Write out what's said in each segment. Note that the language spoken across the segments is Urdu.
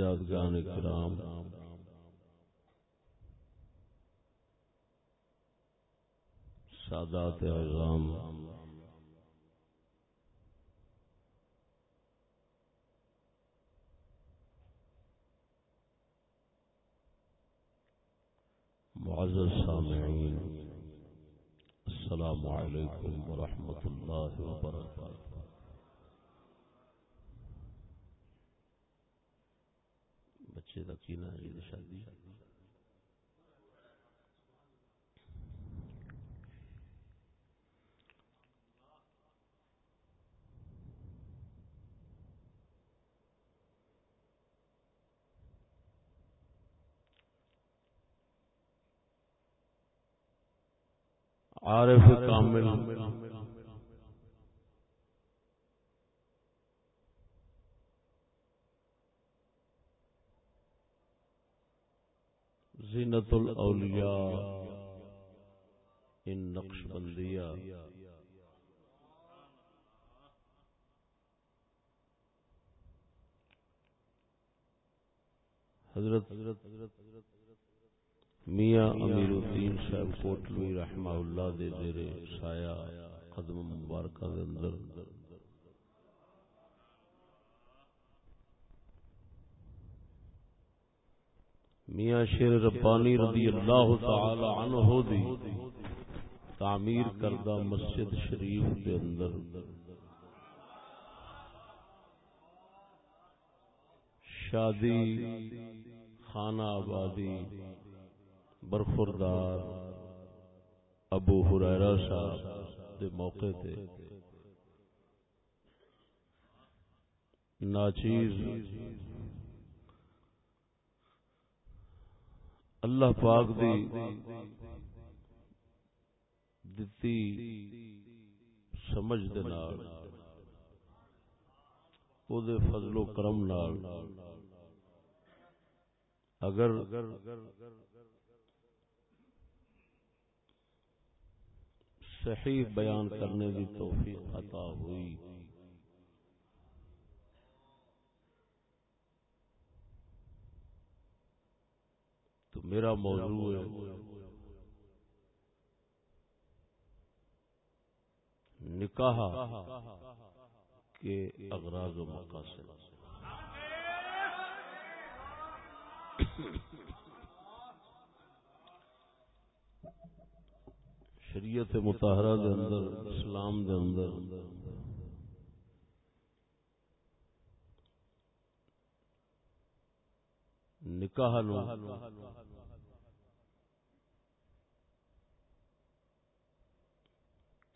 سجاد کرام۔ سادات اعظام۔ معزز سامعین السلام علیکم ورحمۃ اللہ وبرکاتہ۔ بچے کا کی نا عید شادی۔ عارف کامل۔ زینت الاولیاء ان نقش بندیا حضرت میاں امیر الدین صاحب کوٹلوی رحمہ اللہ دے زیر سایہ قدم مبارکہ دے اندر میاں شیر ربانی رضی اللہ تعالی عنہ دی تعمیر کردہ مسجد شریف دے اندر۔ شادی، خانہ آبادی، برخوردار ابو حریرہ صاحب دے موقع تے۔ ناچیز اللہ پاک دی دتی سمجھ دے نال او دے فضل و کرم نال۔ اگر صحیح بیان کرنے کی توفیق عطا ہوئی تو میرا موضوع ہے۔ نکاح کے اغراض و مقاصد۔ شریعت متحرہ دے اندر اسلام دے اندر۔ نکاح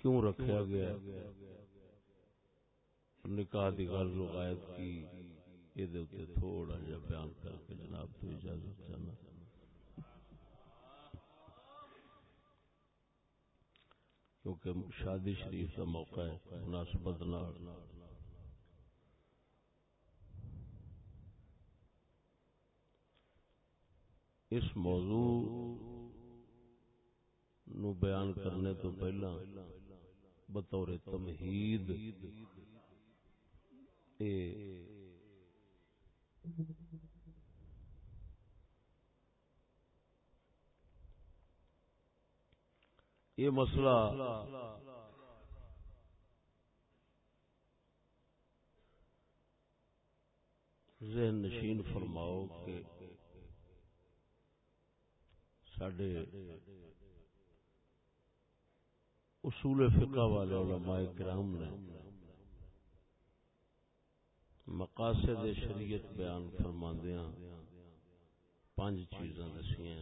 کیوں رکھا گیا؟ نکاح کی گل روایت کی، یہ تھوڑا جا بیان کر کے جناب تو اجازت چاہنا۔ کیونکہ شادی شریف کا موقع ہے، مناسبت اس موضوع نو بیان کرنے تو پہلا بطور تمہید۔ اے۔ یہ مسئلہ ذہن نشین فرماؤ کہ سڈے اصول فقہ والے علماء کرام نے مقاصد شریعت بیان فرماندیاں پانچ چیزاں دسیاں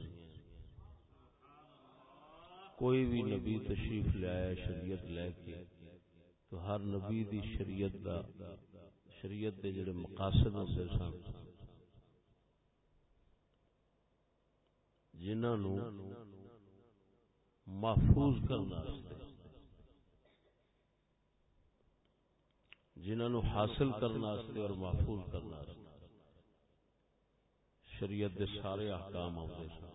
کوئی بھی نبی تشریف لے شریعت لے کے، تو ہر نبی دی شریعت دا، شریعت دے جڑے مقاصد ہوندے سن، جنہاں نو محفوظ کرنا جنہوں حاصل کرنا اور محفوظ کرنا شریعت دے سارے احکام آتے سن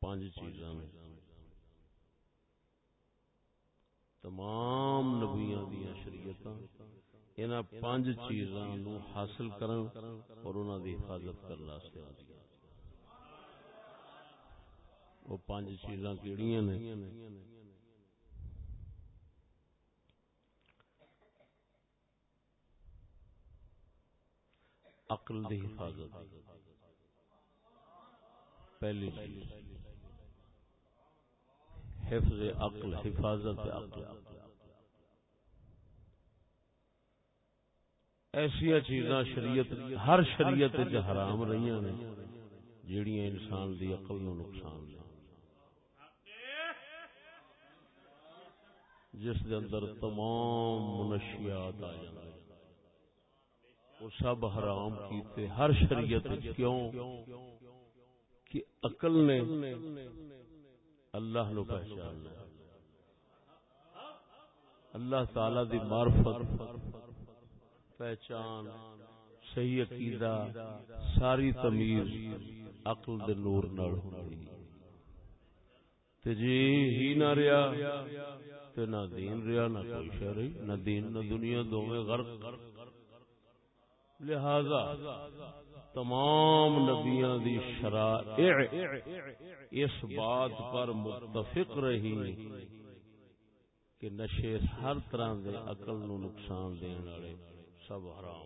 پانچ چیزاں تمام نبیاں دیا شریعت ان پانچ چیزاں نو حاصل کرن اور انہاں دی حفاظت کرنا وہ پانچ چیزاں کیڑیاں نے؟ عقل دی حفاظت پہلی چیز۔ حفظ عقل، حفاظت عقل۔ ایسیا چیزاں شریعت، ہر شریعت حرام رہی نے، جیڑیاں انسان دی عقل نو نقصان دے جس دے اندر تمام منشیات آ جاندے۔ وہ سب حرام کیتے، ہر شریعت کیوں؟ کہ عقل نے اللہ نو پہچان اللہ تعالی دی معرفت، پہچان، صحیح عقیدہ، ساری تمیز عقل دے نور نال ہوندی تے جی ہی نہ رہیا، تے نہ دین رہیا، نہ کوئی شے رہی، نہ دین، نہ دنیا دوویں غرق۔ لہذا تمام نبیاں دی شرائع اس بات پر متفق رہی کہ نشے ہر طرح دے عقل نو نقصان دین والے سب حرام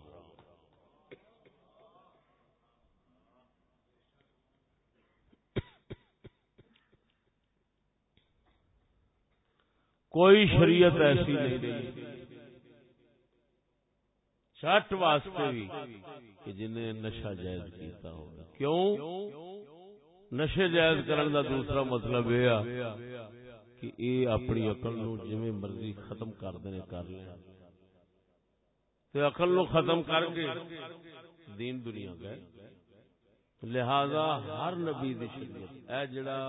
کوئی شریعت ایسی نہیں رہی چٹ واسطے بھی کہ جنہیں نشہ جائز کیتا ہوگا۔ کیوں؟ نشے جائز کرن دا دوسرا مطلب یہ کہ اے اپنی عقل نو جویں مرضی ختم کر دینے کر لیں تے عقل نو ختم کر کے دین دنیا گئے۔ لہذا ہر نبی دی شریعت اے جڑا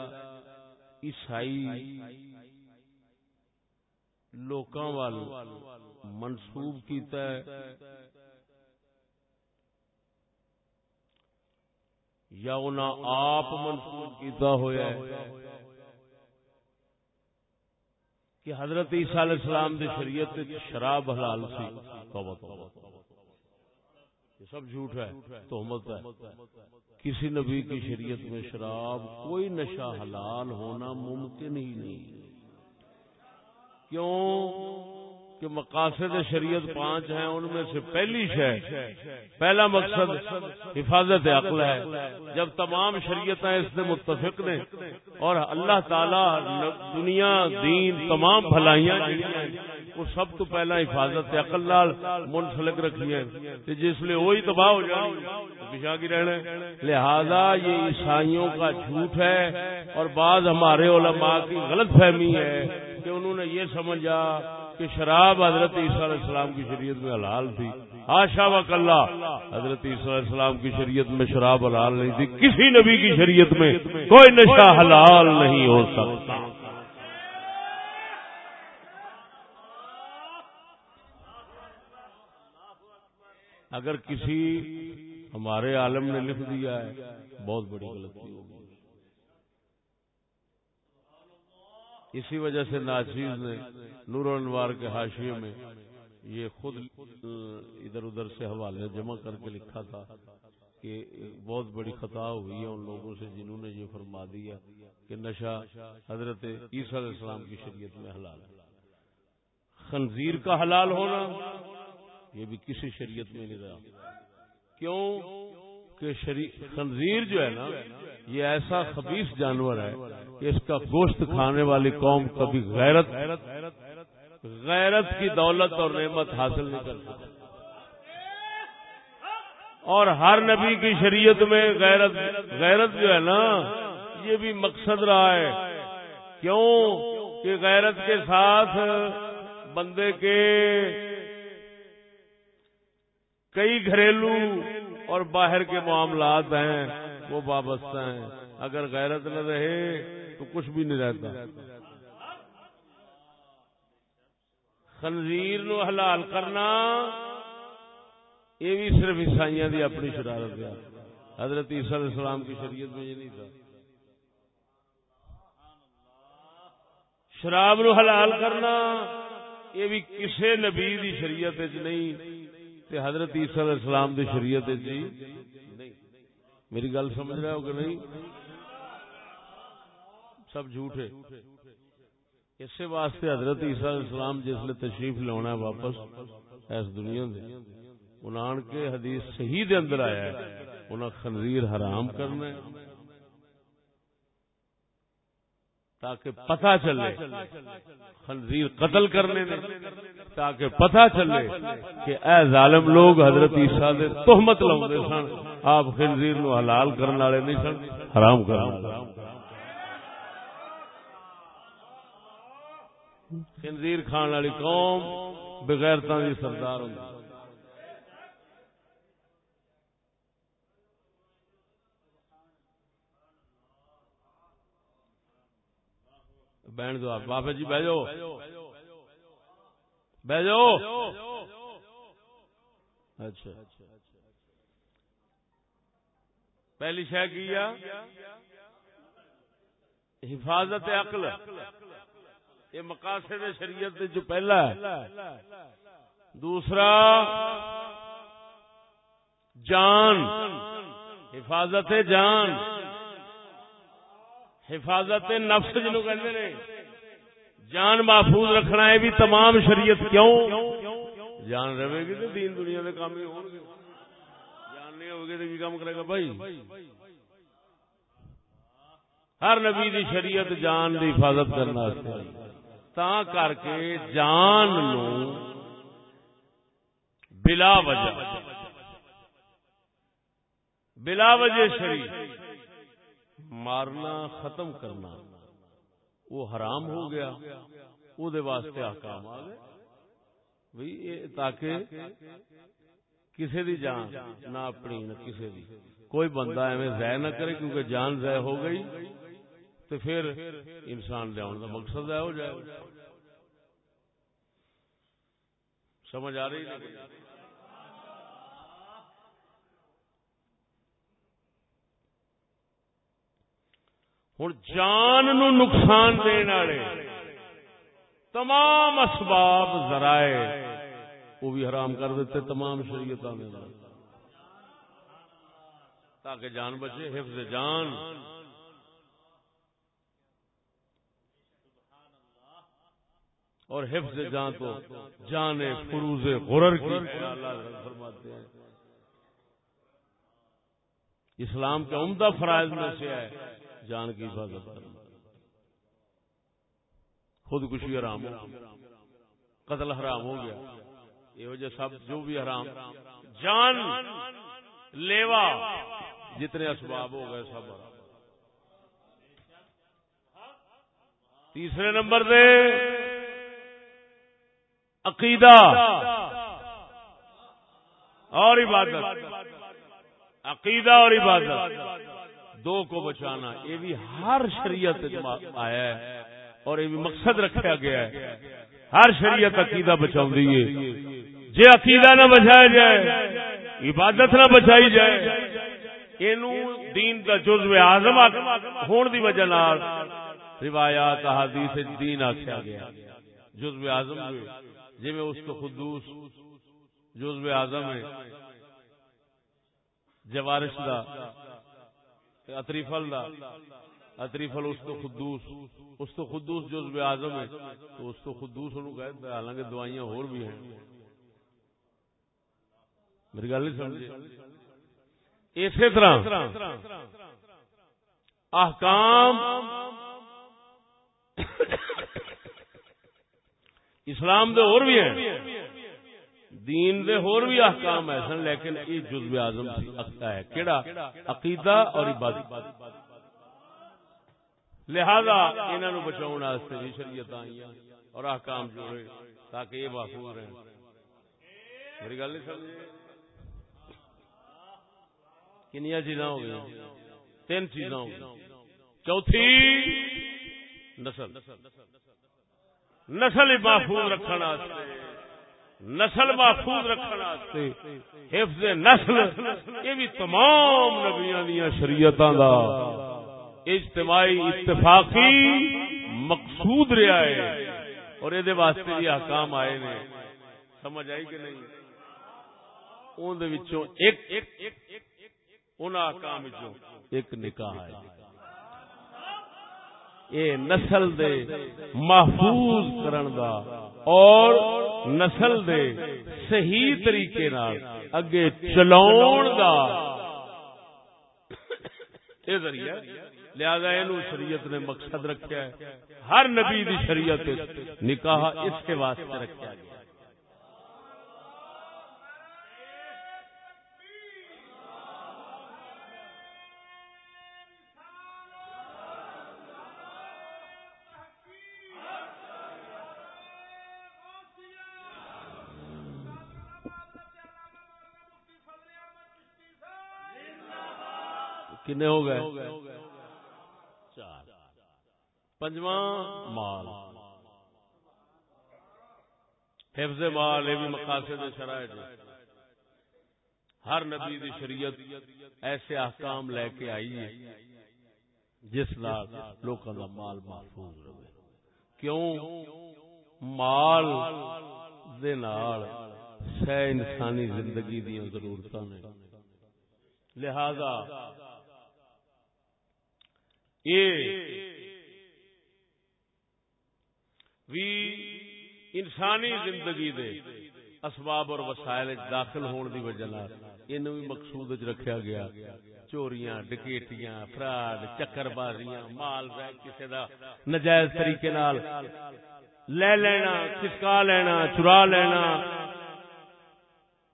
عیسائی لوکاں وال منسوب کیتا ہے۔ یا انہاں آپ منسوخ کیتا ہویا ہے کہ حضرت عیسیٰ علیہ السلام دی شریعت شراب حلال سی۔ توبہ توبہ۔ یہ سب جھوٹ ہے، تہمت ہے۔ کسی نبی کی شریعت میں شراب کوئی نشہ حلال ہونا ممکن ہی نہیں۔ کیوں؟ کہ مقاصد شریعت پانچ ہیں، ان میں سے پہلی شے، پہلا مقصد حفاظت عقل ہے۔ جب تمام شریعت اس سے متفق نے اور اللہ تعالی دنیا، دین، تمام بھلائیاں وہ سب تو پہلا حفاظت عقل نال منسلک رکھی ہے جس لیے وہی تباہ ہو جائے پیشہ کی رہنا لہذا یہ عیسائیوں کا جھوٹ ہے اور بعض ہمارے علماء کی غلط فہمی ہے۔ کہ انہوں نے یہ سمجھا کہ شراب حضرت عیسیٰ علیہ السلام کی شریعت میں حلال تھی۔ آشا و حضرت عیسیٰ علیہ السلام کی شریعت میں شراب حلال نہیں تھی۔ کسی نبی کی شریعت میں کوئی نشہ حلال نہیں ہو سکتا۔ اگر کسی ہمارے عالم نے لکھ دیا ہے، بہت بڑی غلطی ہوگی۔ اسی وجہ سے ناچیز نے نور انوار کے حاشیے میں یہ خود ادھر ادھر سے حوالے جمع کر کے لکھا تھا کہ بہت بڑی خطا ہوئی ہے ان لوگوں سے جنہوں نے یہ فرما دیا کہ نشہ حضرت عیسیٰ علیہ السلام کی شریعت میں حلال ہے۔ خنزیر کا حلال ہونا یہ بھی کسی شریعت میں نہیں رہا۔ کیوں؟ کہ خنزیر جو ہے نا یہ ایسا خبیص جانور ہے کہ اس کا گوشت کھانے والی قوم کبھی غیرت غیرت کی دولت اور نعمت حاصل نہیں کر سکتی اور ہر نبی کی شریعت میں غیرت غیرت جو ہے نا، یہ بھی مقصد رہا ہے۔ کیوں؟ کہ غیرت کے ساتھ بندے کے کئی گھریلو اور باہر کے معاملات ہیں۔ وہ وابستہ ہیں۔ اگر غیرت نہ رہے تو کچھ بھی نہیں رہتا۔ خنزیر نو حلال کرنا، یہ بھی صرف عیسائیاں دی اپنی شرارت ہے۔ حضرت عیسیٰ علیہ السلام کی شریعت میں یہ نہیں تھا۔ شراب نو حلال کرنا، یہ بھی کسی نبی دی شریعت نہیں۔ تے حضرت عیسیٰ علیہ السلام دی شریعت جی میری گل سمجھ رہے ہو کہ نہیں؟ سب جھوٹے۔ اسی واسطے حضرت عیسیٰ علیہ السلام جس نے تشریف لونا ہے واپس اس دنیا دے، انہاں کے حدیث صحیح دے اندر آیا ہے، انہاں خنزیر حرام کرنا ہے۔ تاکہ پتہ چلے۔ خنزیر قتل کرنے میں تاکہ پتہ چلے کہ اے ظالم لوگ حضرت عیسیٰ دے تہمت لاؤندے سن۔ آپ خنزیر نو حلال کرنے والے نہیں سن، حرام کرنے خنزیر کھان والی قوم بغیرتا دی سردار ہوندی۔ بہن دو بابا جی بہ جاؤ بہ جاؤ اچھا۔ پہلی شہ کیا حفاظت عقل۔ یہ مقاصد شریعت جو پہلا ہے۔ دوسرا جان۔ حفاظت جان۔ حفاظت نفس جنو کہ جان محفوظ رکھنا ہے بھی تمام شریعت کیوں؟ جان رہے گی تو دین دنیا کے کام ہی ہو جان نہیں ہوگی تو کام کرے گا بھائی؟ ہر نبی دی شریعت جان دی حفاظت کرنا تا کر کے جان نو بلا وجہ بلا وجہ شریف مارنا، ختم کرنا، وہ حرام ہو گیا وہ واسطے آکام آ گئے تاکہ کسی دی جان نہ اپنی، نہ کسی دی، کوئی بندہ ایویں ضائع نہ کرے کیونکہ جان ضائع ہو گئی تو پھر انسان لیا کا مقصد ضائع ہو جائے، سمجھ آ رہی ہوں جان نو نقصان والے۔ تمام اسباب ذرائع وہ بھی حرام کر دیتے تمام شریعت تاکہ جان بچے، حفظ جان۔ اور حفظ جان تو جان فروز غرر کی۔ فرماتے ہیں۔ اسلام کے عمدہ فرائض میں سے ہے۔ جان کی حفاظت کرنا۔ خود کشی آرام قتل حرام ہو گیا۔ یہ وجہ سب جو بھی حرام۔ جان، لیوا، جتنے اسباب ہو گئے سب۔ حرام تیسرے نمبر دے۔ عقیدہ۔ اور عبادت۔ عقیدہ اور عبادت۔ دو کو بچانا، یہ بھی ہر شریعت آیا ہے اور یہ بھی مقصد رکھا گیا ہے۔ ہر شریعت عقیدہ بچاؤ جی عقیدہ نہ بچایا جائے، عبادت نہ بچائی جائے دین کا جزو آزم ہون دی وجہ روایات حدیث دین آخیا گیا۔ جزو آزم جی میں اس کو خدوس جزو آزم ہے، جوارش دا اتریفل دا. اتریفل اس کو خدوس اس تو خدوس جزو آزم ہے، تو اس تو خدوس انہوں کہتے ہیں، حالانکہ دوائیاں اور بھی ہیں۔ میری گل نہیں سمجھے۔ اسی طرح، احکام اسلام دے اور بھی ہیں۔ دین دے اور بھی احکام ایسے لیکن یہ جزو اعظم ہے۔ کیڑا؟ عقیدہ اور عبادت۔ لہذا انہوں بچاؤ واسطے بھی شریعت آئی اور احکام جوڑے تاکہ یہ محفوظ رہیں۔ میری گل نہیں سمجھے؟ کنیا چیزاں ہو گئی تین چیزاں ہو گئی چوتھی، نسل۔ نسل محفوظ رکھنا نسل محفوظ رکھنا حفظ نسل یہ بھی تمام نبیاں دیا شریعت دا اجتماعی اتفاقی مقصود رہا ہے اور یہ واسطے بھی حکام آئے نے سمجھ آئی کہ نہیں اندر ایک ان حکام ایک نکاح ہے اے نسل دے محفوظ کرن دا اور نسل دے صحیح طریقے نال اگے چلاون دا۔ اے ذریعہ، لہذا یہ شریعت نے مقصد رکھیا ہے۔ ہر نبی دی شریعت نکاح اس کے واسطے رکھا گیا۔ کنے ہو گئے؟ چار پنجواں مال۔ حفظ مال، یہ بھی مقاصد شرائط ہر نبی دی شریعت ایسے احکام لے کے آئی ہے جس نال لوکاں دا مال محفوظ رہے۔ کیوں؟ مال دے نال سہ انسانی زندگی دیا ضرورتاں نے۔ لہذا انسانی زندگی دے اسباب اور وسائل داخل ہون دی وجہ بھی مقصود رکھا گیا۔ چوریاں ڈکیٹیاں فراڈ چکر بازیاں مال کسی دا نجائز طریقے نال لے لینا کسکا لینا، چرا لینا۔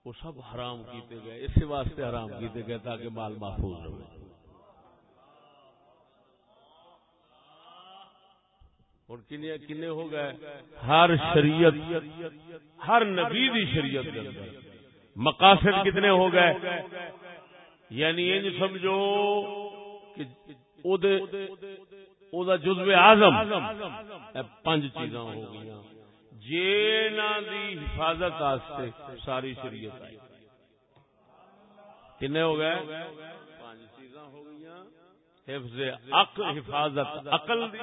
وہ سب حرام کیتے گئے، اسی واسطے حرام کیتے گئے تاکہ مال محفوظ رہے۔ اور کنے ہو گئے؟ ہر شریعت، ہر نبی دی شریعت کے اندر۔ مقاصد کتنے ہو گئے؟ یعنی یہ سمجھو کہ جزو آزم پانچ چیزاں ہو گئی جینا دی حفاظت آستے ساری شریعت آئی۔ کنے ہو گئے؟ پانچ چیزاں ہو گئی حفظ حفاظت عقل دی۔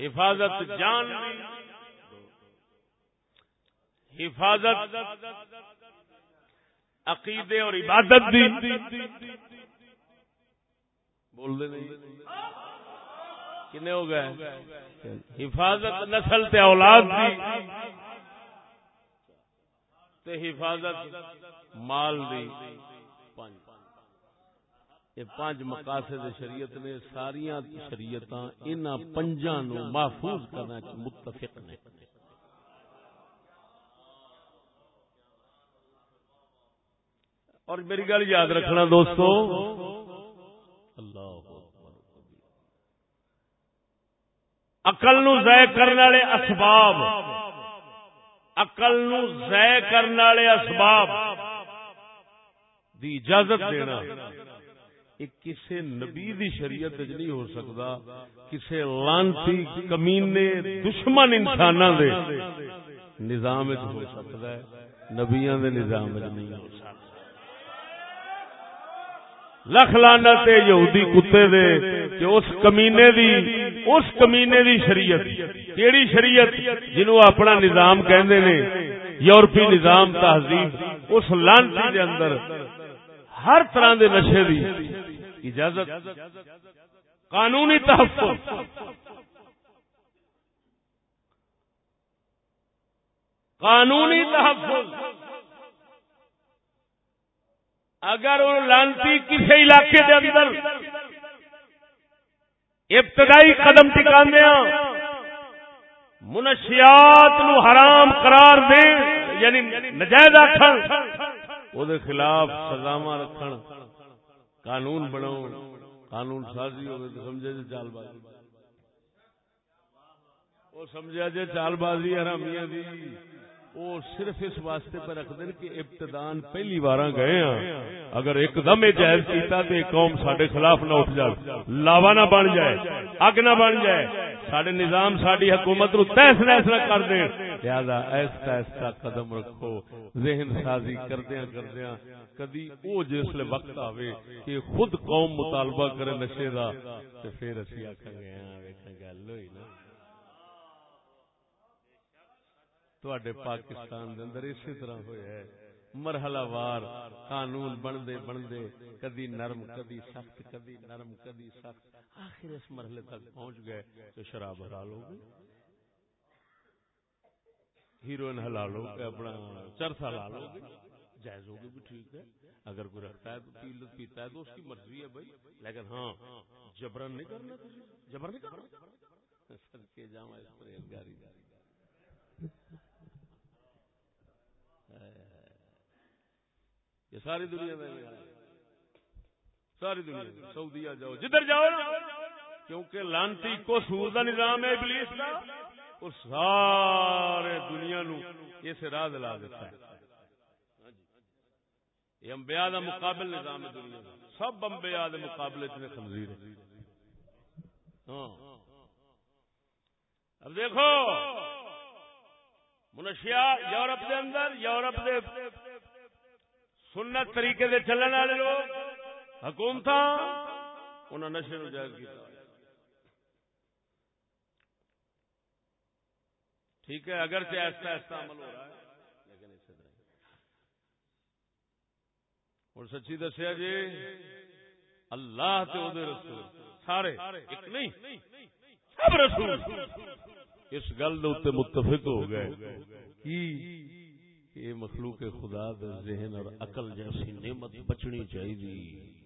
حفاظت جان حفاظت عقیدے اور عبادت دی۔ بول دے نہیں۔ کنے ہو گئے؟ حفاظت نسل تے اولاد دی۔ تے حفاظت مال دی۔ پانچ۔ یہ پانچ مقاصد شریعت نے، ساریاں شریعت ان پنجا نو محفوظ کرنا متفق نے۔ اور میری گل یاد رکھنا دوستو، اللہ اقل نو ضائع کرنے والے اسباب اقل نو ضائع کرنے والے اسباب دی اجازت دینا۔ کسی نبی دی شریعت نہیں ہو سکتا کسی لانتی کمینے دشمن انسان دے نظام ہو سکتا ہے نبیاں دے نظام نہیں ہو سکتا لکھ لانا یہودی کتے دے کہ اس کمینے دی اس کمینے دی شریعت کیڑی شریعت جنہوں اپنا نظام کہندے نے یورپی نظام تہذیب اس لانتی دے اندر ہر طرح دے نشے دی اجازت، قانونی تحفظ۔ قانونی تحفظ۔ اگر وہ لانتی کسی علاقے دے اندر ابتدائی قدم ٹکانے ہاں، منشیات نو حرام قرار دے یعنی نجائز آخر وہ خلاف سزاوا رکھن۔ قانون بناؤ، قانون سازی ہوگی تو سمجھے جی چال بازی۔ وہ سمجھا جی چال بازی حرامیاں دی جی۔ وہ صرف اس واسطے پر رکھ دیں کہ ابتدان پہلی بار گئے ہیں۔ اگر ایک دم جائز کیتا تو قوم سڈے خلاف نہ اٹھ جائے۔ لاوا نہ بن جائے، اگ نہ بن جائے۔ سڈے نظام ساری حکومت نو تحس نحس نہ کر دیں لہذا ایسا ایسا قدم رکھو، ذہن سازی کردیا کردیا کدی او جسل وقت آوے کہ خود قوم مطالبہ کرے نشے دا، تے پھر اسی آکھاں گے ہاں ویکھاں گل ہوئی نا۔ تواڈے پاکستان دے اندر اسی طرح ہویا ہے۔ مرحلہ وار، قانون بندے بندے کدی نرم، کدی سخت، کدی نرم، کدی سخت۔ آخر اس مرحلے تک پہنچ گئے تو شراب حلال ہو گئی۔ ہیروئن ہو گئے اپنا چرس حلال ہو گئی جائز ہوگی بھی ٹھیک ہے۔ اگر کوئی رکھتا ہے تو پی پیتا ہے تو اس کی مرضی ہے بھائی۔ لیکن ہاں جبرن نہیں کرنا جبرن نہیں کرنا۔ سر کے جاؤں اس پرہیزگاری۔ یہ ساری دنیا میں ساری دنیا سعودیہ جاؤ۔ جدھر جاؤ کیونکہ لانتی کو سور کا نظام ہے ابلیس کا اور سارے دنیا نو اس راہ دلا دیتا ہے۔ یہ امبیا کا مقابل نظام ہے دنیا سب امبیا کے مقابلے چ خنزیر ہاں۔ اب دیکھو منشیا یورپ دے اندر، یورپ دے سنت طریقے دے چلن والے لوگ حکومت انہوں نشے نو جائز کیا ٹھیک ہے اگر سے ایسا ایسا عمل ہو رہا ہے۔ لیکن اسی طرح اور سچی دسیا جی اللہ تے دے رسول، سارے، ایک نہیں، سب رسول۔ اس گل اتنے متفق ہو گئے۔ کہ یہ مخلوق خدا دے ذہن اور عقل جیسی نعمت بچنی چاہیے۔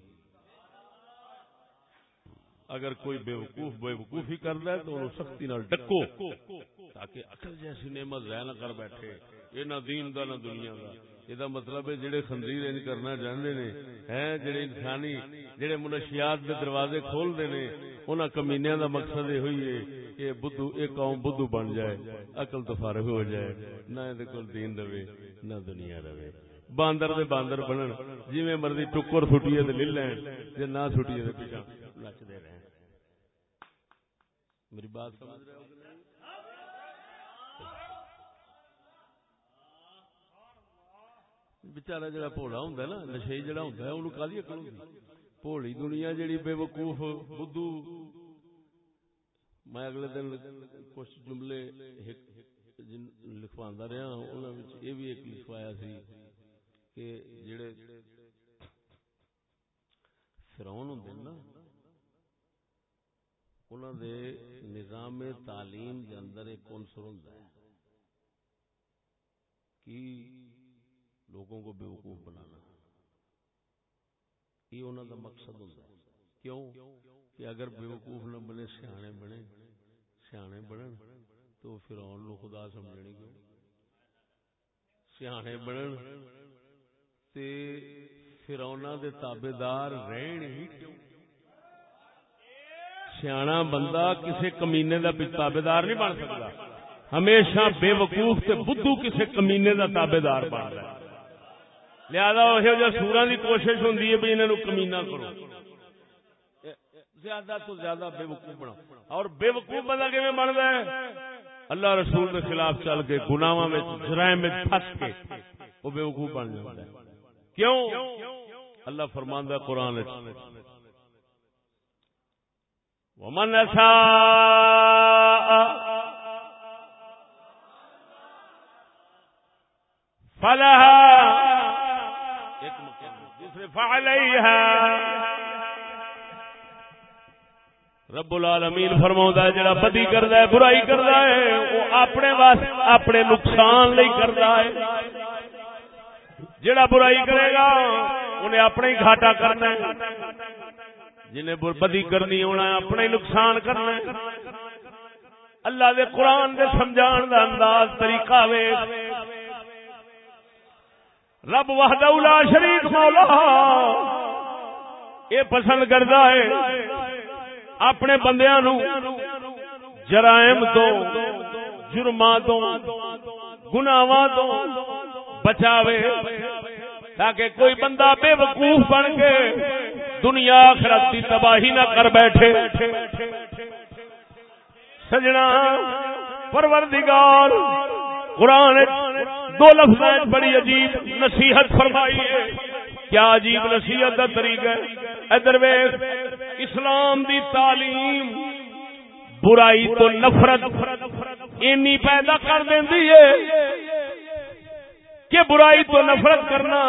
اگر کوئی بے وقوف بے وقوفی کر ہے تو انہوں سختی نال ڈکو تاکہ عقل جیسی نعمت ضائع نہ کر بیٹھے۔ یہ نہ دین دا نہ دنیا دا۔ یہ مطلب ہے جڑے خنزیر انج کرنا چاہتے نے، ہیں جڑے انسانی، جڑے منشیات دے دروازے کھول دے نے، انہاں کمینیاں دا مقصد یہ ہوئی ہے کہ بدھو، ایک قوم بدھو بن جائے عقل تو فارغ ہو جائے۔ نہ دے کول دین رہے، نہ دنیا رہے۔ باندر دے باندر بنن جویں مرضی ٹکر سٹیے تے لے لین، جے نہ سٹیے تے پیچھے نچ دے رہے میری بات سمجھ رہے ہو بچارا جڑا بھولا ہوں نا نشے جڑا ہوں کالی اکل ہوں بھولی دنیا جڑی بے وقوف بدھو۔ میں اگلے دن کچھ جملے لکھوا رہا یہ بھی ایک لکھوایا سی کہ جڑے فرون ہوں نا انہوں دے نظام تعلیم دے اندر ایک عنصر ہوں کہ لوگوں کو بے وقوف بنانا۔ یہ انہوں کا مقصد ہوتا ہے۔ کیوں؟ کہ اگر بیوقوف نہ بنے، سیانے بنے۔ سیانے بنن تو پھر نو خدا سمجھنے کیوں؟ سیانے بنن تے فرعوناں دے تابعدار رہن ہی کیوں؟ سیاح بندہ کسی کمینے دا تابعدار نہیں بن سکتا۔ ہمیشہ بے وقوف تے بدھو کسی کمینے دا تابعدار بن رہا ہے۔ لہذا وہ سورا کی کوشش ہوں بھی انہوں کمینا کرو۔ زیادہ تو زیادہ بے وقوف بنا اور بے وقوف بندہ کی بنتا ہے؟ اللہ رسول کے خلاف چل کے گناواں میں جرائم میں پھنس کے وہ بے وقوف بن جاتا ہے۔ کیوں؟ اللہ فرماندہ قرآن ومن فلها فعليها. رب العالمین فرما جڑا بدی کرتا ہے، برائی کرتا ہے، وہ اپنے واسطے اپنے نقصان لئی کرتا ہے۔ جڑا برائی کرے گا، انہیں اپنے ہی گھاٹا کرنا ہے۔ جنہیں بدی کرنی ہونا اپنے نقصان کرنا اللہ دے قرآن دے سمجھان دا انداز طریقہ وے رب وحدہ لا شریک مولا۔ یہ پسند کرتا ہے، اپنے بندیاں نو جرائم تو جرما تو گناواں تو بچاوے تاکہ کوئی بندہ بے وقوف بن کے دنیا آخرت کی تباہی نہ کر بیٹھے۔ سجنا، پروردگار، قرآن دو لفظ بڑی عجیب نصیحت فرمائی ہے۔ کیا عجیب نصیحت کا طریقہ ادھر اسلام دی تعلیم برائی تو نفرت اینی پیدا کر دینی ہے کہ برائی تو نفرت کرنا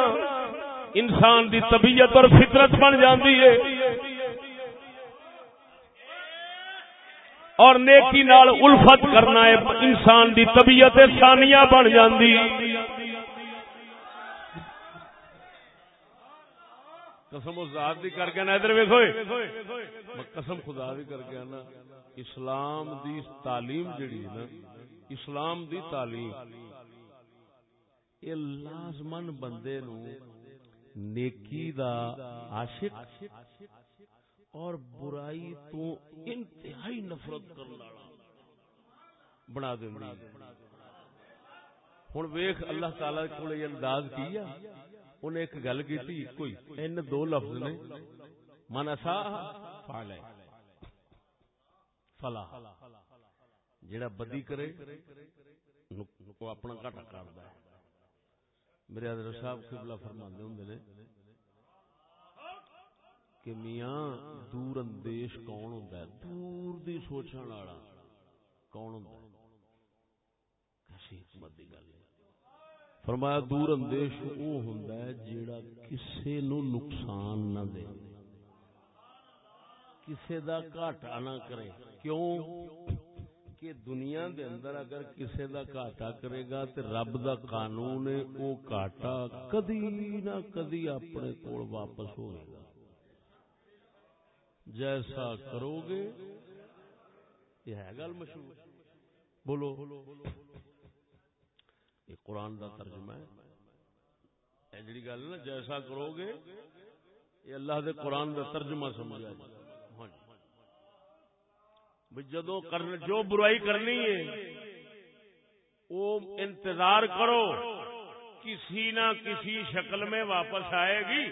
انسان دی طبیعت اور فطرت بن جاتی ہے۔ اور نیکی نال الفت کرنا ہے، انسان دی طبیعت ثانیہ بن جاندی۔ قسم ذات دی کر کے نا، ادھر ویکھو۔ قسم خدا دی کر کے نا، اسلام دی تعلیم جڑی ہے نا، اسلام دی تعلیم۔ یہ لازمن بندے نو نیکی دا عاشق اور برائی تو انتہائی نفرت کرنا بنا دیں ہوں ویخ اللہ تعالی کو انداز کیا انہیں ایک گل کی کوئی ان دو لفظ نے۔ من سا فلا۔ جڑا بدی کرے اپنا گھاٹا کرتا ہے میرے حضرت صاحب قبلہ فرماندے ہوں نے کہ میاں دور اندیش کون ہوتا ہے دور دی سوچنے والا کون ہوتا ہے کیسی حکمت دی گل فرمایا دور اندیش وہ ہوندا ہے جیڑا کسے نو نقصان نہ دے۔ کسے دا گھاٹا نہ کرے۔ کیوں؟ کہ دنیا دے اندر اگر کسے دا گھاٹا کرے گا تے رب دا قانون ہے، او گھاٹا کدی نہ کدی اپنے کول واپس ہوئے گا۔ جیسا کرو گے، یہ ہے گل مشہور۔ بولو۔ یہ قرآن کا ترجمہ ہے۔ جڑی گل نا، جیسا کرو گے، یہ اللہ دے قرآن کا ترجمہ سمجھا جائے۔ جدو جو برائی کرنی ہے وہ انتظار کرو، کسی نہ کسی شکل میں واپس آئے گی۔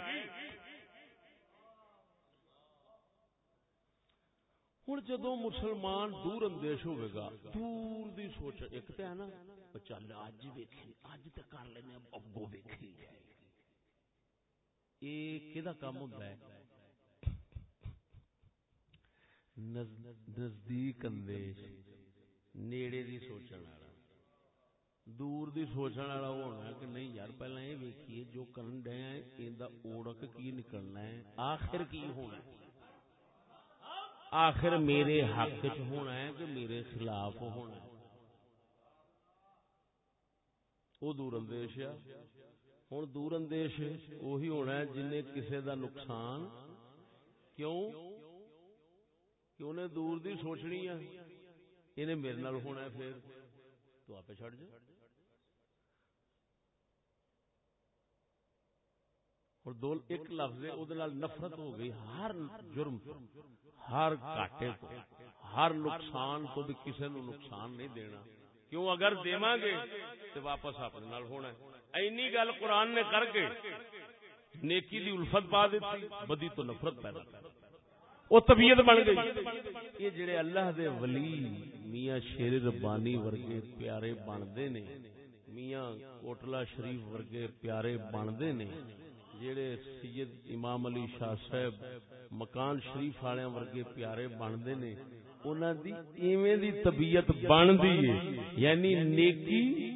ہوں جدو مسلمان دور اندیش ہوئے گا، دور دی سوچ، ایک تو ہے نا چل اج ویکھی اج تو کر لینا اگو ویکھی یہ کام ہوتا ہے؟ نزدیک اندیش، نیڑے دی سوچن والا، دور دی سوچن والا ہونا کہ نہیں یار پہلے یہ ویکھیے جو کرن ڈے ہیں ایندا اوڑک کی نکلنا ہے، آخر کی ہونا ہے، آخر میرے حق چ ہونا ہے کہ میرے خلاف ہونا ہے، وہ دور اندیش ہے ہوں دور اندیش وہی ہونا ہے جن کسی دا نقصان کیوں کہ انہیں دور دی سوچنی ہے؟ انہیں میرے نال ہونا ہے پھر۔ تو آپ چڑھ جائے اور دول ایک لفظ نفرت ہو گئی، ہر جرم ہر کاٹے کو ہر نقصان کو بھی کسی نو نقصان نہیں دینا۔ کیوں اگر دیواں گے تو واپس اپنے نال ہونا ہے۔ اینی گل قرآن نے کر کے نیکی دی الفت پا دیتی، بدی تو نفرت پیدا کر۔ وہ طبیعت بن گئی۔ یہ جڑے اللہ دے ولی میاں شیر ربانی ورگے پیارے بنتے نے، میاں کوٹلا شریف ورگے پیارے بنتے نے، جڑے سید امام علی شاہ صاحب مکان شریف والے ورگے پیارے بنتے نے، انہاں دی ایویں دی طبیعت بندی ہے۔ یعنی نیکی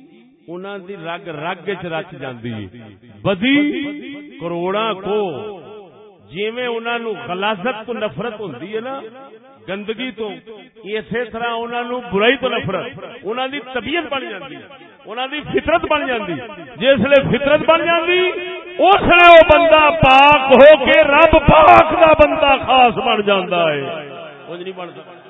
انہاں دی رگ رگ چ رچ جاندی ہے۔ بدی کروڑاں کو جیویں انہاں نو غلاظت تو نفرت ہوندی ہے نا، گندگی تو۔ اسی طرح انہاں نو برائی تو نفرت۔ انہاں دی طبیعت بن جاندی انہاں دی فطرت بن جاندی جس لے فطرت بن جاندی، اس لیے وہ بندہ پاک ہو کے رب پاک دا بندہ خاص بن جاندا ہے۔ نہیں بن سکتا۔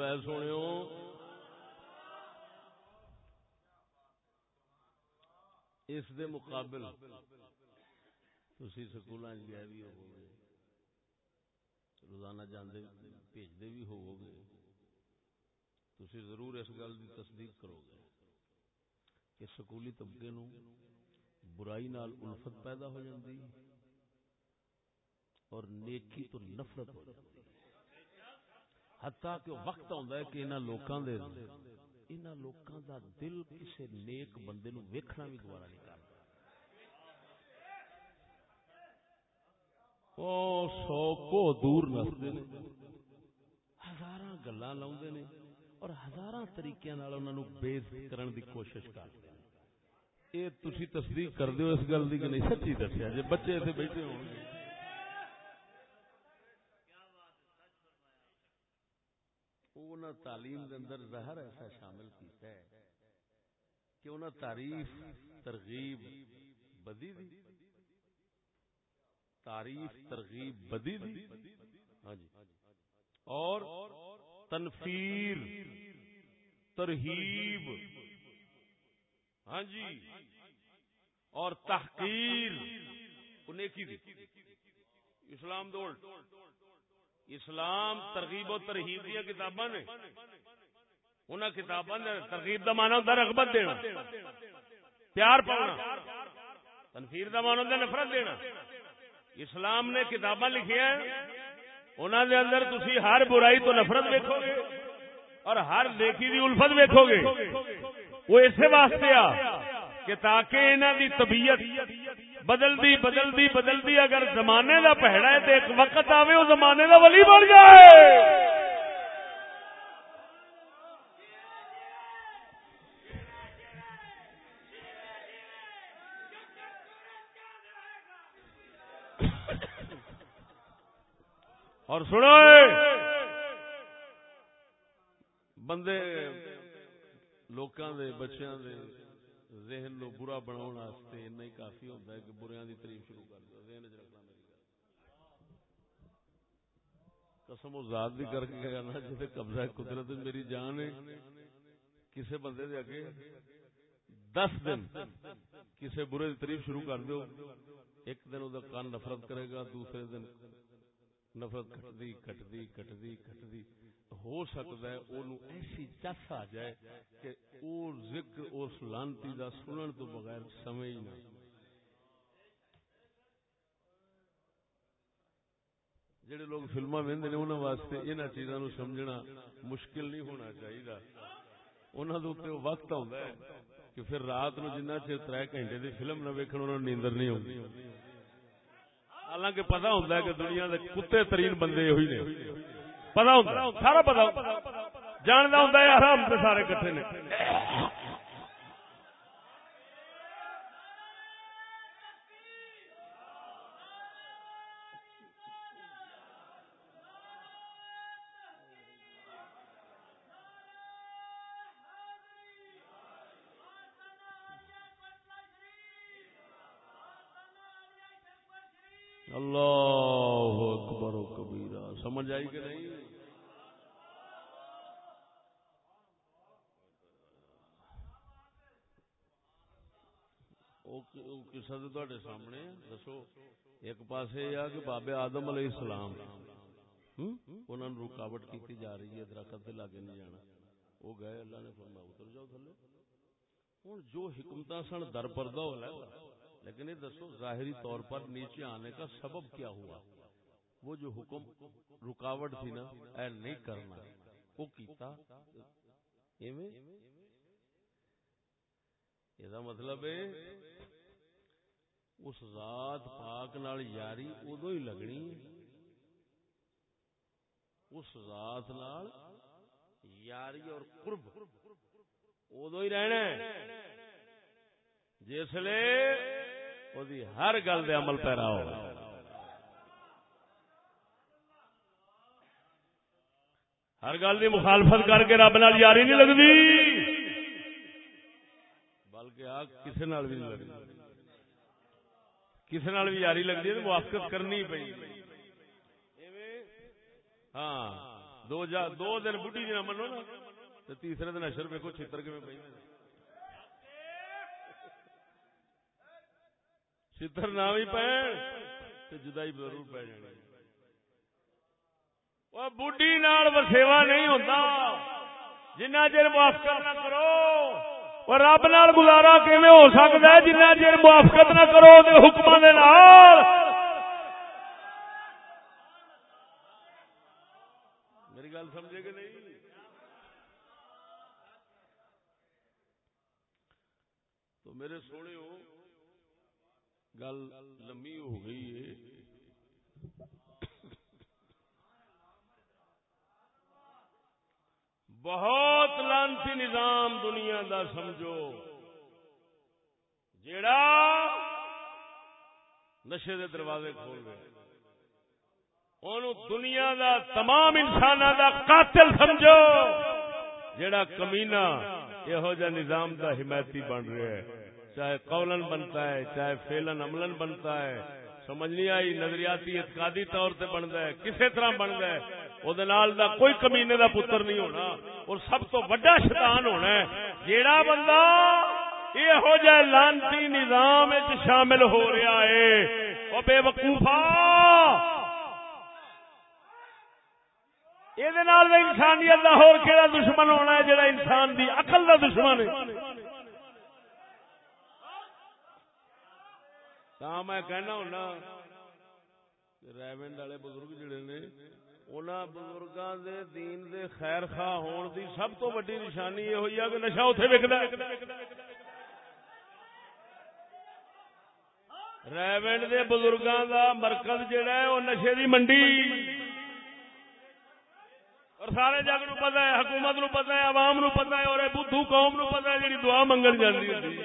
توجہ ہے سونے اس دے مقابل تھی سکول گیا بھی ہو گے روزانہ جانے بھیجتے بھی ہو گے تھی ضرور اس گل کی تصدیق کرو گے کہ سکولی طبقے نو برائی نال الفت پیدا ہو جاتی اور نیکی تو نفرت ہو جاتی حتیٰ کہ وقت آتا ہے کہ انہوں لوکاں دے انہوں لوکاں دا دل کسے نیک بندے نو ویکھنا بھی دوبارہ نہیں کرتا او سو کو دور نستے نے۔ ہزاراں گلاں لاوندے نے اور ہزاراں طریقیاں نال انہاں نو بیز کرن دی کوشش کرتے ہیں۔ اے تسی تصدیق کر دیو اس گل دی کہ نہیں؟ سچی دسیا، جے بچے ایتھے بیٹھے ہون گے انہوں تعلیم دے اندر زہر ایسا شامل کیتا ہے کہ انہوں تعریف، ترغیب بدی دی۔ تعریف، ترغیب بدی دی۔ ہاں جی۔ اور تنفیر، ترہیب۔ ہاں جی۔ اور تحقیر۔ انہیں کی دی؟ اسلام دوڑ اسلام ترغیب و ترہیب دیا کتاباں نے۔ انہاں کتاباں نے ترغیب دا معنی ہوندا رغبت دینا۔ پیار پانا تنفیر دا معنی ہوندا نفرت دینا۔ اسلام نے کتاباں لکھی ہیں۔ انہاں دے اندر تسی ہر برائی تو نفرت دیکھو گے اور ہر نیکی دی الفت دیکھو گے وہ اسے واسطے آ کہ تاکہ انہاں دی طبیعت بدل دی بدل دی بدل دی اگر زمانے دا پہڑا ہے تو ایک وقت آوے وہ زمانے دا ولی بن جائے! اور سنو بندے لوکاں دے بچیاں دے ذہن نو برا بناؤ واسطے اتنا ہی کافی ہوتا ہے کہ بریاں دی تعریف شروع کر دو، ذہن چ رکھنا میری گل۔ قسم و ذات بھی کر کے گیا نا قبضہ قدرت میری جان ہے۔ کسے بندے دے اگے دس دن کسے برے دی تعریف شروع کر دو ایک دن وہ کان نفرت کرے گا، دوسرے دن نفرت کٹدی کٹدی کٹدی کٹدی۔ ہو سکتا ہے اونوں ایسی چس آ جائے کہ او ذکر، اس لانتی دا سنن تو بغیر سمجھ نہ جڑے لوگ فلما وہدے نے، انہاں واسطے انہاں چیزاں نو سمجھنا مشکل نہیں ہونا چاہیے انہاں دے اوپر وقت آوندا ہے کہ پھر رات نو جنہ چر تر گھنٹے دی فلم نہ ویکھن انہوں نیندر نہیں ہوگی حالانکہ پتا ہوتا ہے کہ دنیا دے کتے ترین بندے ہوئی نے۔ پتا ہوتا سارا پتا جانتا ہوں آرام سے سارے کٹھے نے۔ اللہ اکبر و کبیرہ۔ سمجھ آئی کہ نہیں؟ سامنے دسو۔ ایک پاس یہ کہ بابے آدم علیہ السلام انہوں نے رکاوٹ کی جا رہی ہے، درخت سے لاگے نہیں جانا۔ وہ گئے، اللہ نے فرمایا، اتر جاؤ تھلے۔ ہوں جو حکمت سن، در پردہ ہو لیکن یہ دسو، ظاہری طور پر نیچے آنے کا سبب کیا ہوا؟ وہ جو حکم رکاوٹ تھی نا اے نہیں کرنا، وہ کیتا؟ یہ مطلب ہے، اس ذات پاک نال یاری ادو ہی لگنی اس ذات نال یاری اور قرب ادو ہی رہنا جس لیے ہر گل دے عمل پیرا ہو ہر گل دی مخالفت کر کے رب نال یاری نہیں لگتی۔ بلکہ آ کسی نال بھی نہیں لگتی۔ کسی نال بھی یاری لگتی ہے موافقت کرنی پی ہاں دو جا دو دن بڑھی جی منو نا تیسرے دن اشر ویکو چھتر کے پہ چتر نہ بھی پہ جدائی ضرور پی جانی وہ بڈی نال وسیوا نہیں ہوتا جنہ چر موافقت نہ کرو اور رب نال گزارا کیون ہو سکتا ہے؟ جنہ چر موافقت نہ کرو حکم میری گل سمجھے کہ نہیں؟ تو میرے سونے ہو گل لمبی ہو گئی ہے۔ بہت لانسی نظام دنیا دا سمجھو۔ جیڑا نشے دے دروازے کھول گئے دنیا دا تمام انسان دا قاتل سمجھو۔ جیڑا کمینا یہو جا نظام دا حمایتی بن رہا ہے۔ چاہے قولن بنتا ہے، چاہے فیلن عملن بنتا ہے۔ سمجھ نہیں آئی؟ نظریاتی اعتقادی طور سے بنتا ہے۔ کسی طرح بنتا ہے؟ او وہ دا کوئی کمینے دا پتر نہیں ہونا۔ اور سب تو بڑا شیطان ہونا ہے۔ جیڑا بندہ یہ ہو جائے لانتی نظام وچ شامل ہو رہا ہے وہ بے وقوفا یہ انسانیت کا ہو دشمن ہونا ہے جڑا انسان دی عقل دا دشمن ہے۔ تا میں کہنا ہونا ریونڈ والے بزرگ جڑے نے انہاں بزرگاں دے دین دے خیر خواہ ہون دی سب تو بڑی نشانی یہ ہوئی ہے کہ نشہ اوتھے وکدا ریونڈ دے بزرگاں دا مرکز جڑا ہے وہ نشے دی منڈی اور سارے جگ نو پتہ ہے حکومت نو پتہ ہے عوام نو پتہ ہے اور بدھو قوم نو پتہ ہے جڑی دعا منگن جاندی ہوندی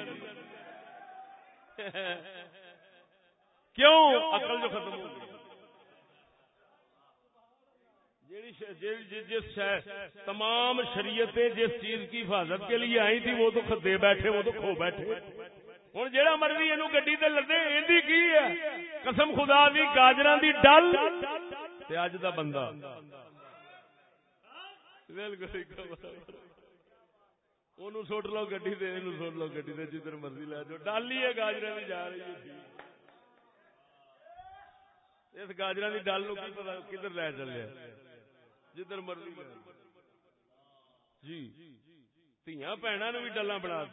کیوں؟ عقل جو ختم ہو گئی۔ جی- جس تمام شریعتیں جس چیز کی حفاظت کے لیے آئی تھی وہ تو دے بیٹھے، وہ تو کھو بیٹھے۔ ہوں جہاں مرضی یہ گڈی تے لدے یہ کی ہے؟ قسم خدا دی گاجر دی ڈل۔ اج دا بندہ۔ سٹ لو گڈی سٹ لو گڈی جدھر مرضی لے جاؤ۔ ڈال ہی ہے گاجر بھی جا رہی ہے۔ اس گاجر کی ڈل نو پتا کدھر لے چلے جدھر مرضی جی۔ تیاں بھنا نو بھی ڈلا بنا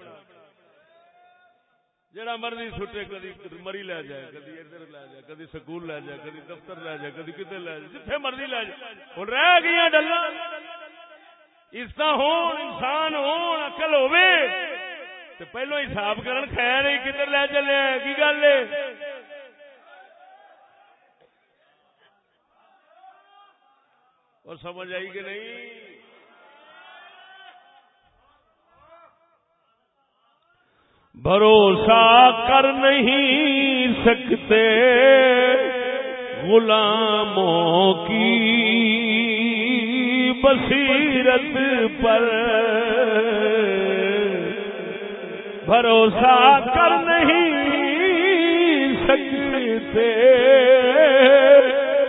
جڑا مرضی سٹے، کدی مری لے جائے، کدی ادھر لے جائے، کدی سکول لے جائے، کدی دفتر لے جائے، کدی کدھر لے جائے، جتھے مرضی لے جائے۔ ہوں رہ گئی ڈلا اس ہون انسان، ہون اکل ہوے پہلو حساب کرن، خیر ہی کدھر لے چلے کی گل ہے؟ اور سمجھ آئی کہ نہیں؟ بھروسہ کر نہیں سکتے غلاموں کی بصیرت پر۔ بھروسہ کر نہیں سکتے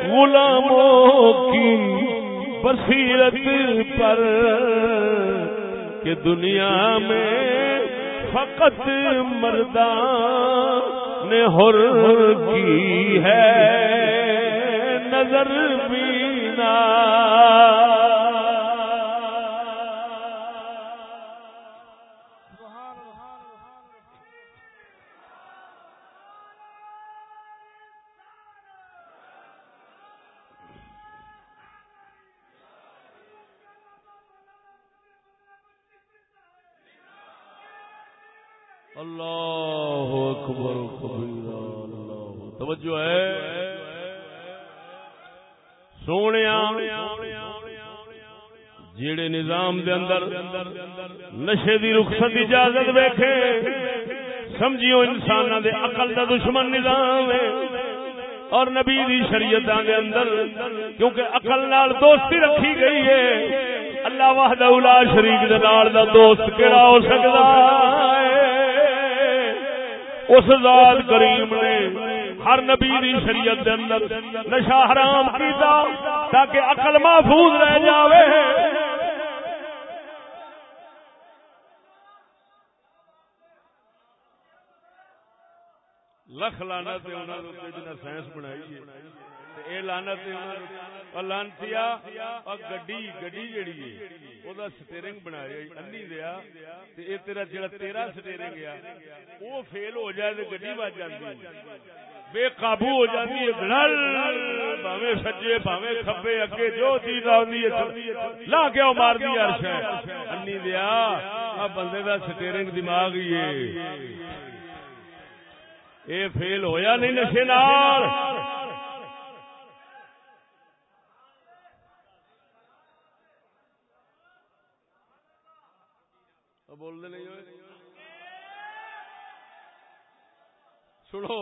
غلاموں کی بصیرت پر کہ دنیا میں فقط مردان نے ہر کی ہے نظر بینا نشے دی رخصت اجازت ویکھے۔ سمجھیو انسان دے عقل دا دشمن نظام ہے۔ اور نبی دی شریعت دے اندر کیونکہ عقل نال دوستی رکھی گئی ہے، اللہ وحدہ لا شریک دے نال دا دوست کیڑا ہو سکدا ہے؟ اس ذات کریم نے ہر نبی دی شریعت دے اندر نشہ حرام کیتا تاکہ عقل محفوظ رہ جاوے۔ لکھ لانا تے انہاں دے جنہ سائنس بنائی ہے۔ اے لانا تے انہاں لانتیا اور گڈی گڈی جیڑی ہے، او دا سٹیرنگ بنایا انی دیا تے اے تیرا جڑا تیرا سٹیرنگ ہے، او فیل ہو جائے تے گڈی وج جاندی بے قابو ہو جاتی ہے گڑل بھاوے سجے بھاوے کھبے اگے جو چیز آندی ہے، لا کے مار دی عرش ہے انی دیا بندے دا سٹیرنگ دماغ ہی ہے۔ اے فیل ہویا نہیں نشے نال۔ بولنے نہیں ہوئے۔ سنو۔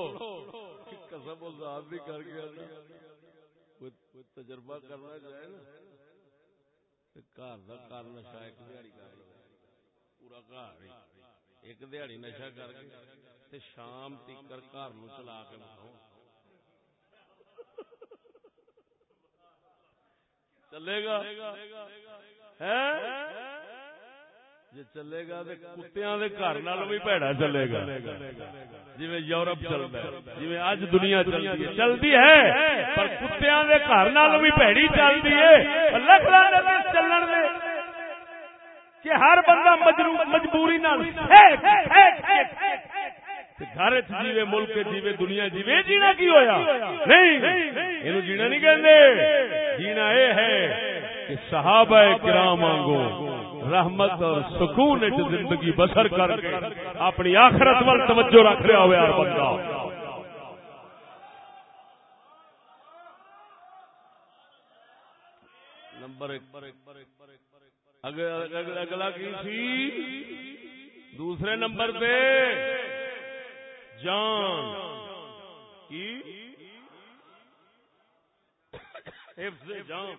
قسم ذات بھی کر گیا کوئی تجربہ کرنا چاہے نا۔ گھر کا کر نشا ایک دیہڑی کر پورا گھر ایک دیہڑی نشا کر کے شام تک گھر نو چلا کے بتاؤ۔ چلے گا؟ جی چلے گا کتیا گھر بھی پیڑا چلے گا۔ جی یورپ چلتا ہے جی اج دنیا چلتی ہے۔ پر کتیا گھر بھی پیڑی چلتی ہے۔ چلن دے کہ ہر بندہ مجبوری گھر جیوے ملک جیوے دنیا جیوے جینا کی ہویا؟ نہیں۔ یہ جینا نہیں کہتے جینا یہ ہے کہ صحابہ کرام آنگو رحمت اور سکون زندگی بسر کر کے اپنی آخرت وال توجہ رکھ رہا ہوا بندہ نمبر اگلا کی سی؟ دوسرے نمبر پہ۔ جان۔ کی؟ جان۔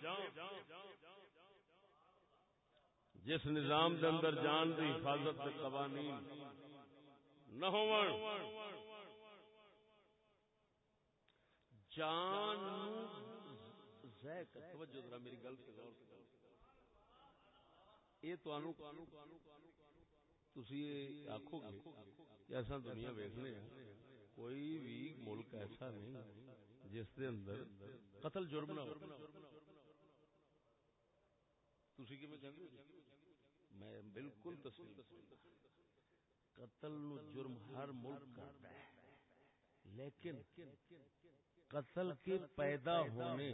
جس نظام دے اندر جان دی حفاظت کے قوانین نہ ہو جان توجہ ذرا میری گل سے غور یہ آخو گے ایسا دنیا ویسنے کوئی بھی ملک ایسا نہیں جس دے اندر قتل جرم نہ ہو۔ تھی میں بالکل قتل نو جرم ہر ملک کرتا ہے۔ لیکن قتل کے پیدا ہونے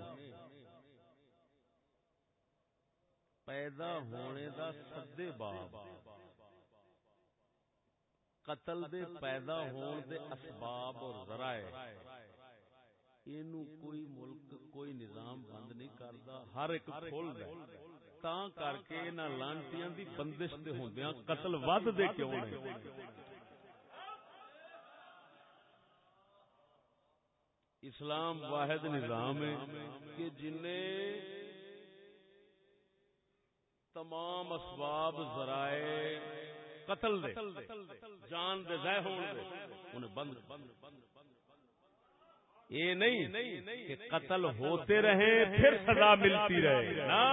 پیدا ہونے دا سدے باب قتل دے پیدا ہون دے اسباب اور ذرائع۔ اینو کوئی ملک، کوئی نظام بند نہیں کردا، ہر ایک کھول دے۔ تاں کر کے انہاں لانتیاں دی بندش تے ہوندیاں، قتل ود دے کیوں نہیں؟ اسلام واحد نظام ہے کہ جن تمام اسباب ذرائع قتل دے، جان دے، ضائع ہون دے، انہیں بند۔ یہ نہیں کہ قتل ہوتے رہے، پھر سزا ملتی رہے۔ نا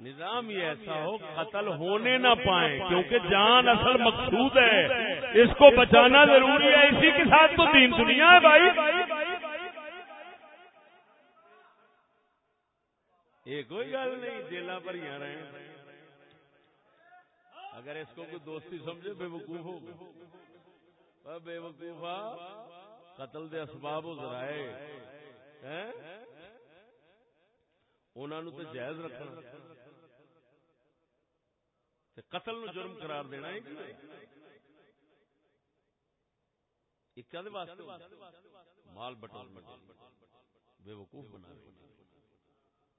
نظام یہ ایسا ہو، قتل ہونے نہ پائیں، کیونکہ جان اصل مقصود ہے۔ اس کو بچانا ضروری ہے، اسی کے ساتھ تو دین دنیا ہے بھائی۔ یہ کوئی گل نہیں جیلا ہی رہے اگر اس کو کوئی دوستی سمجھے بے وقوف ہو۔ بے وقوفا قتل دے اسباب و ذرائع۔ انہوں تو جائز رکھنا۔ قتل نو جرم قرار دینا ہے مال بٹال بے وقوف بنا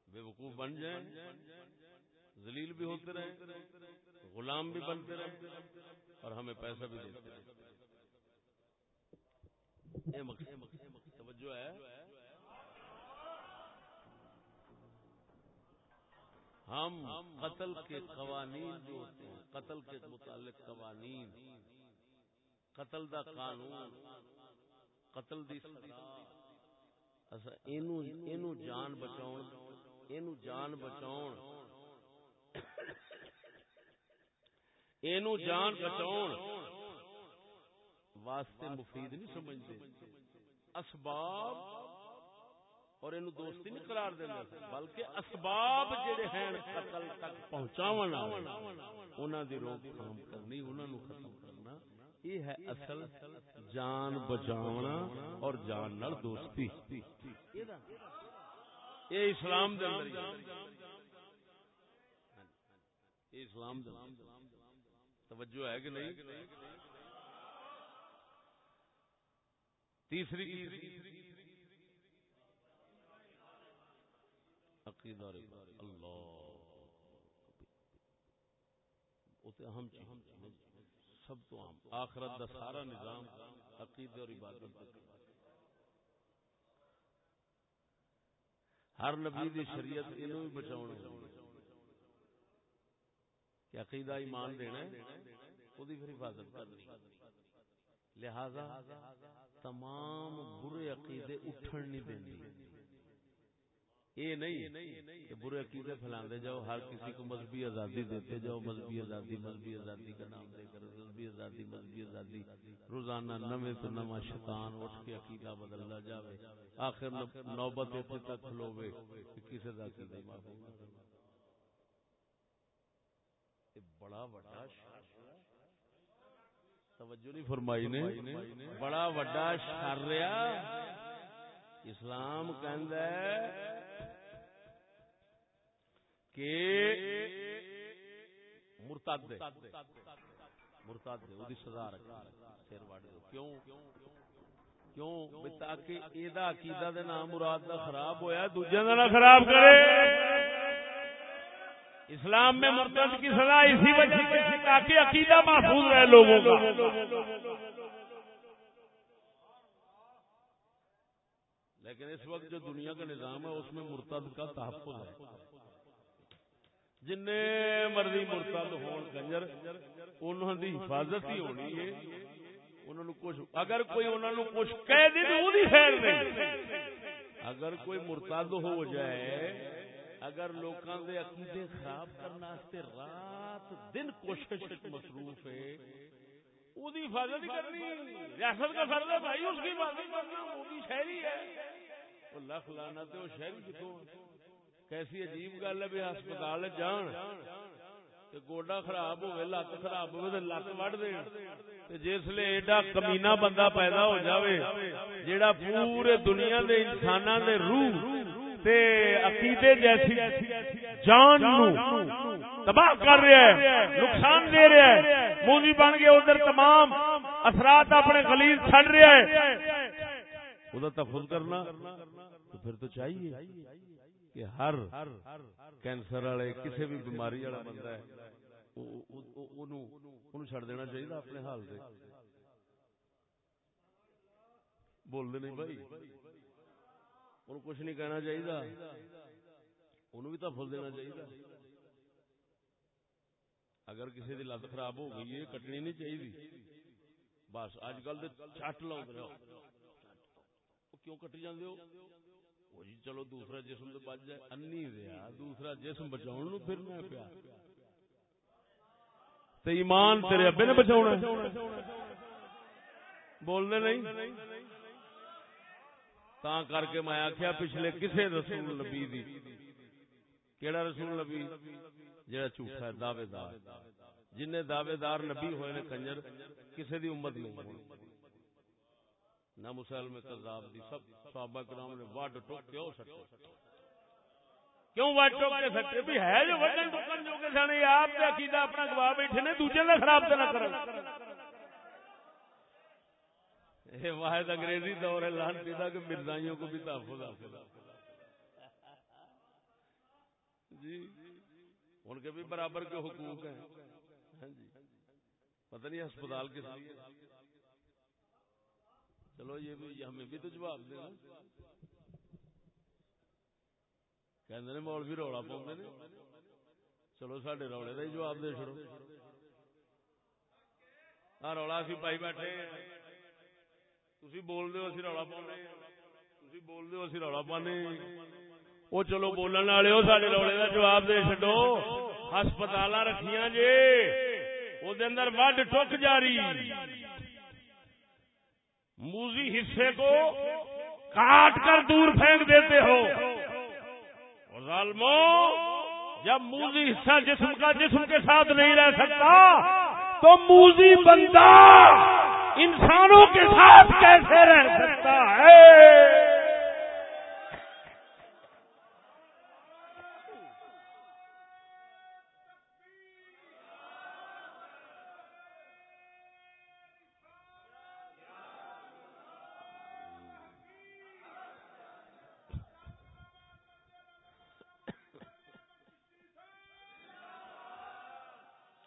بے وقوف بن جائیں، ذلیل بھی ہوتے رہے غلام بھی بنتے رہے اور ہمیں پیسہ بھی دیتے رہے توجہ ہے۔ ہم قتل کے قوانین جو ہوتے ہیں، قتل کے متعلق قوانین، قتل دا قانون، قتل دی اینو اینو جان بچاؤ اینو جان بچاؤ اینو جان بچاؤ واسطے مفید نہیں سمجھتے. اسباب اور اینو دوستی نہیں قرار دینا بلکہ اسباب جڑے ہیں قتل تک پہنچاونا انہاں دی روک تھام کرنی، انہاں نو ختم کرنا، یہ ہے اصل جان بچاونا اور جان نال دوستی۔ یہ اسلام دے اندر یہ اسلام دے توجہ ہے کہ نہیں؟ تیسری عقیدہ اللہ۔ اہم سب تو عام آخرت دا سارا نظام عقیدے اور عبادت ہر نبی دی شریعت انہوں بھی بچاؤ کہ عقیدہ ایمان دینا وہ پھر حفاظت کرنی۔ لہذا تمام برے عقیدے اٹھن نہیں دیں یہ نہیں کہ برے عقیدے پھیلاندے جاؤ ہر کسی کو مذہبی آزادی دیتے جاؤ مذہبی آزادی مذہبی آزادی کا نام دے کر مذہبی آزادی مذہبی آزادی روزانہ نوے تو نواں شیطان اٹھ کے عقیدہ بدلنا جاوے۔ آخر نوبت اتنے تک کھلوے کہ کسی دا عقیدہ محفوظ بڑا بڑا توجہ نہیں فرمائی نے؟ بڑا بڑا شر اسلام کہندا کہ مرتد مرتد دی سزا رکھ سر وڑ دو۔ کیوں؟ کیوں؟ تاکہ اے دا عقیدہ دے نام مراد دا خراب ہویا دوجے دا نہ خراب کرے۔ اسلام میں مرتد کی سزا اسی وجہ سے تاکہ عقیدہ محفوظ رہے لوگوں کا۔ لیکن اس وقت جو دنیا کا نظام ہے، اس میں مرتد کا تحفظ ہے۔ جن مرضی مرتد ہون کنجر انہوں دی حفاظت ہی ہونی ہے۔ انہوں کچھ اگر کوئی انہوں کچھ کہہ دے تو وہی خیر نہیں۔ اگر کوئی مرتد ہو جائے، اگر لوکاں دے عقیدے خراب کرنا واسطے رات دن کوشش مصروف ہے وہ حفاظت کرنی ریاست کا فرض ہے بھائی اس کی حفاظت کرنا وہ بھی شہری ہے وہ لکھ لانا تو وہ شہری کتوں کیسی عجیب گل ہے بھی ہسپتال جان گوڈا خراب ہوئے لت خراب ہوئے لت وڈ دین جسل ایڈا کمینا بندہ پیدا ہو جاوے جیڑا پورے دنیا دے انساناں دے روح تے عقیدے جیسی جان نو تباہ کر رہا ہے، نقصان دے رہا ہے۔ موزی بن گیا، ادھر تمام اثرات اپنے خلیج چھڑ رہا ہے۔ وہ تفظ کرنا، تو پھر تو چاہیے کہ ہر کینسر والے کسی بھی بیماری والا بندہ ہے چڑ دینا چاہیے اپنے حال سے بول دے نہیں بھائی۔ ان کچھ نہیں کہنا چاہیے انہوں بھی تحفظ دینا چاہیے اگر کسی کی لت خراب ہو گئی ہے، کٹنی نہیں چاہیے بس اج کل چٹ لاؤ کیوں کٹی جاندے ہو؟ وہ جی چلو دوسرا جسم تو بچ جائے۔ انی رہا دوسرا جسم بچاؤ پھرنا پیا۔ تو ایمان تیرے ابے نے بچاؤنا بولنے نہیں؟ تا کر کے میں آخیا پچھلے کسے رسول نبی دی۔ کیڑا رسول نبی؟ جڑا جھوٹا ہے دعوے دار جن دعوے دار نبی ہوئے نے کنجر، کسے دی امت نہیں نہ مسلم کذاب دی۔ سب صحابہ کرام نے واٹ ٹوک کے ہو سکتے کیوں واٹ ٹوک کے سکتے بھی ہے جو وڈن ٹوکن جو کہ سنے آپ تے عقیدہ اپنا گواہ بیٹھے نے دوسرے نے خراب تے نہ کرن۔ اے واحد انگریزی دور ہے لان پیدا کہ مرزائیوں کو بھی تحفظ حاصل جی ان کے بھی برابر کے حقوق ہیں۔ ہاں جی۔ پتہ نہیں ہسپتال کس لیے چلو، یہ بھی ہمیں بھی تو جواب دینا کہ مول بھی رولا پاؤں نے۔ چلو سڈے روڑے کا ہی جواب دے چڑو ہاں رولا اسی پائی بیٹھے بول اسی رولا بول اسی رولا پانے۔ وہ چلو بولن والے ہو سارے روڑے کا جواب دے چڈو ہسپتال رکھیاں جی وہ اندر وڈ ٹک جاری۔ موزی حصے کو کاٹ کر دور پھینک دیتے ہو۔ ظالمو، جب موزی حصہ جسم کا جسم کے ساتھ نہیں رہ سکتا، تو موزی بندہ انسانوں کے ساتھ کیسے رہ سکتا ہے؟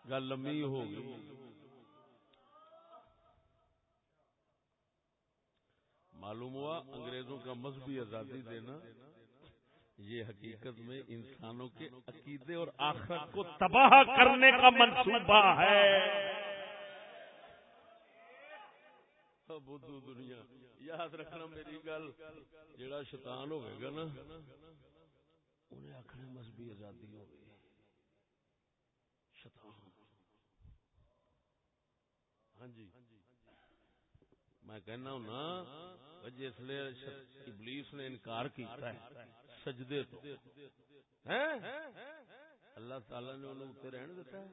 گل لمبی ہو گئی۔ معلوم ہوا، انگریزوں کا مذہبی آزادی دینا، یہ حقیقت میں انسانوں کے عقیدے اور آخرت کو تباہ کرنے کا منصوبہ ہے۔ بدھو دنیا، یاد رکھنا میری گل، جڑا شیطان ہوئے گا نا، انہیں آخر مذہبی آزادی ہوگی شیطان۔ ہاں جی۔ میں کہنا ہوں جس لیے ابلیس نے انکار کیتا ہے، سجدے تو۔ اللہ تعالی نے انہوں اتنے رہن دیتا ہے۔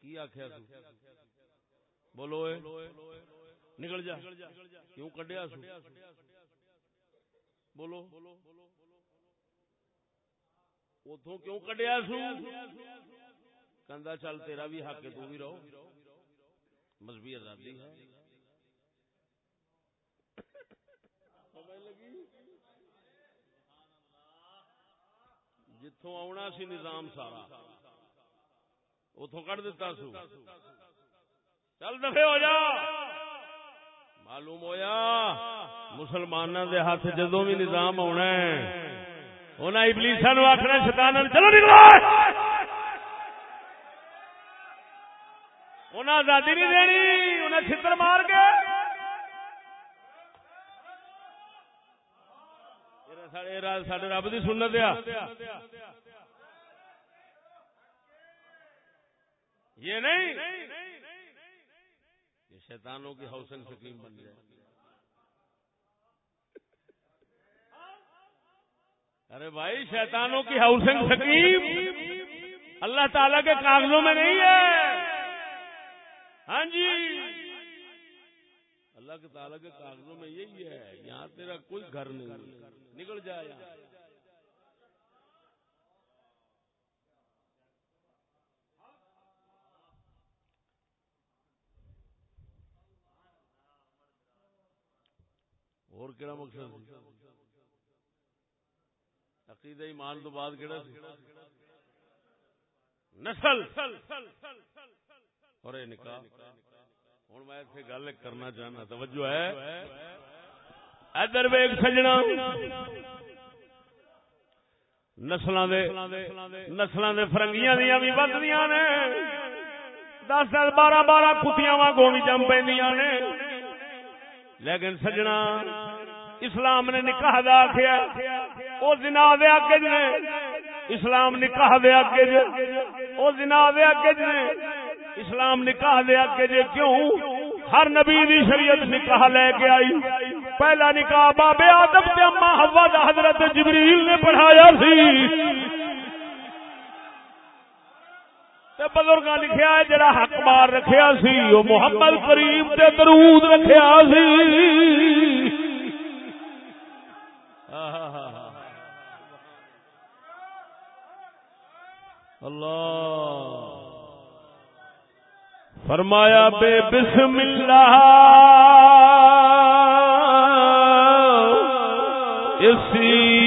کی آخیا سو بولو نکل جا۔ کیوں کڈیا سو بولو۔ اتوں کیوں کڈیا سو کہ چل تیرا بھی حق تو بھی رہو۔ مذہبی آزادی ہے۔ پہ لگی؟ جتوں آنا سی نظام سارا۔ اتوں کٹ دتا سو؟ چل دفے ہو جا۔ معلوم ہویا مسلمانوں دے ہاتھ جدو بھی نظام آنا انہیں ابلیسا نو آخنا شیطان چلو نکلو۔ انہیں آزادی نہیں دینی انہیں چھتر مار کے۔ سڈے رب کی سنت آ یہ نہیں یہ شیطانوں کی ہاؤسنگ سکیم بن جائے ارے بھائی شیطانوں کی ہاؤسنگ سکیم اللہ تعالی کے کاغذوں میں نہیں ہے ہاں جی اللہ کے تعالیٰ کے کاغذوں میں یہی ہے، یہاں تیرا کوئی گھر نہیں۔ نکل جائے اور کہڑا مقصد؟ عقیدہ ایمان تو بعد کہڑا سی؟ نسل۔ اور نکاح۔ ہوں میں اتنے گل کرنا چاہنا، توجہ ہے۔ ادھر ویگ سجنا۔ نسل نسل فرنگیاں دیا بھی بدیاں نے۔ دس دس بارہ بارہ کتیاں واگوں بھی جم پہ نے۔ لیکن سجنا، اسلام نے نکاح دا آخیا وہ جنا دیا کج نے اسلام نکاح دیا کج وہ جنا دیا کج نے اسلام نکاح دیا کج کیوں؟ ہر نبی دی شریعت نکاح لے کے آئی۔ پہلا نکاح بابے آدم تے اما ہوا دا حضرت جبریل نے پڑھایا سی۔ بزرگ لکھیا ہے جڑا حق مار رکھیا سی وہ محمد کریم تے درود رکھیا سی۔ اللہ۔ فرمایا بے بسم اللہ اسی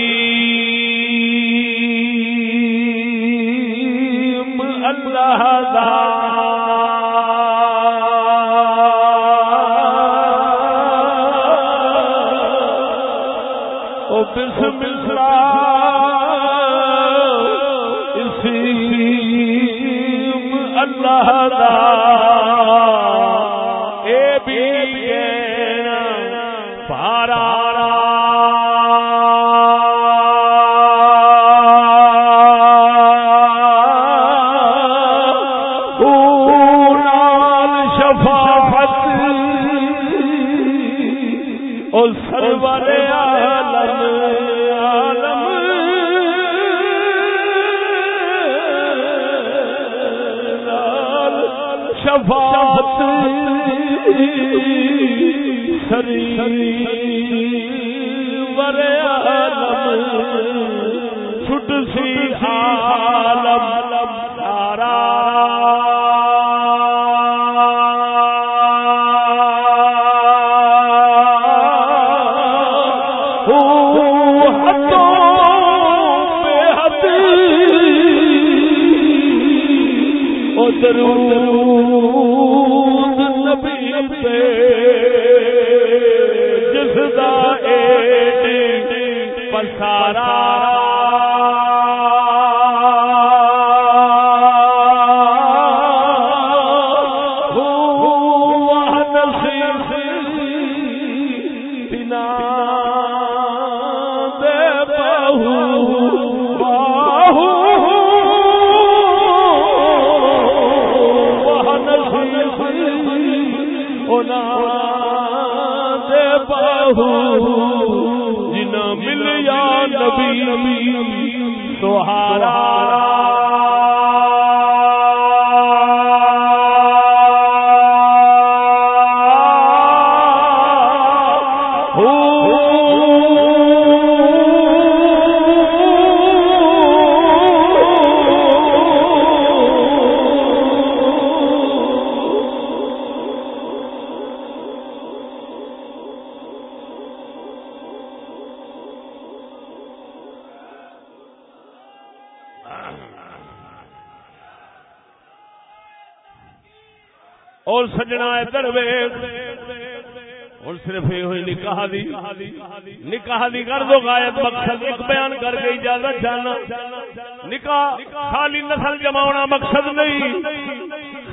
سری بہو نکاح دی کر دو غائب مقصد ایک بیان کر کے اجازت جانا۔ نکاح، خالی نسل جماونا مقصد نہیں۔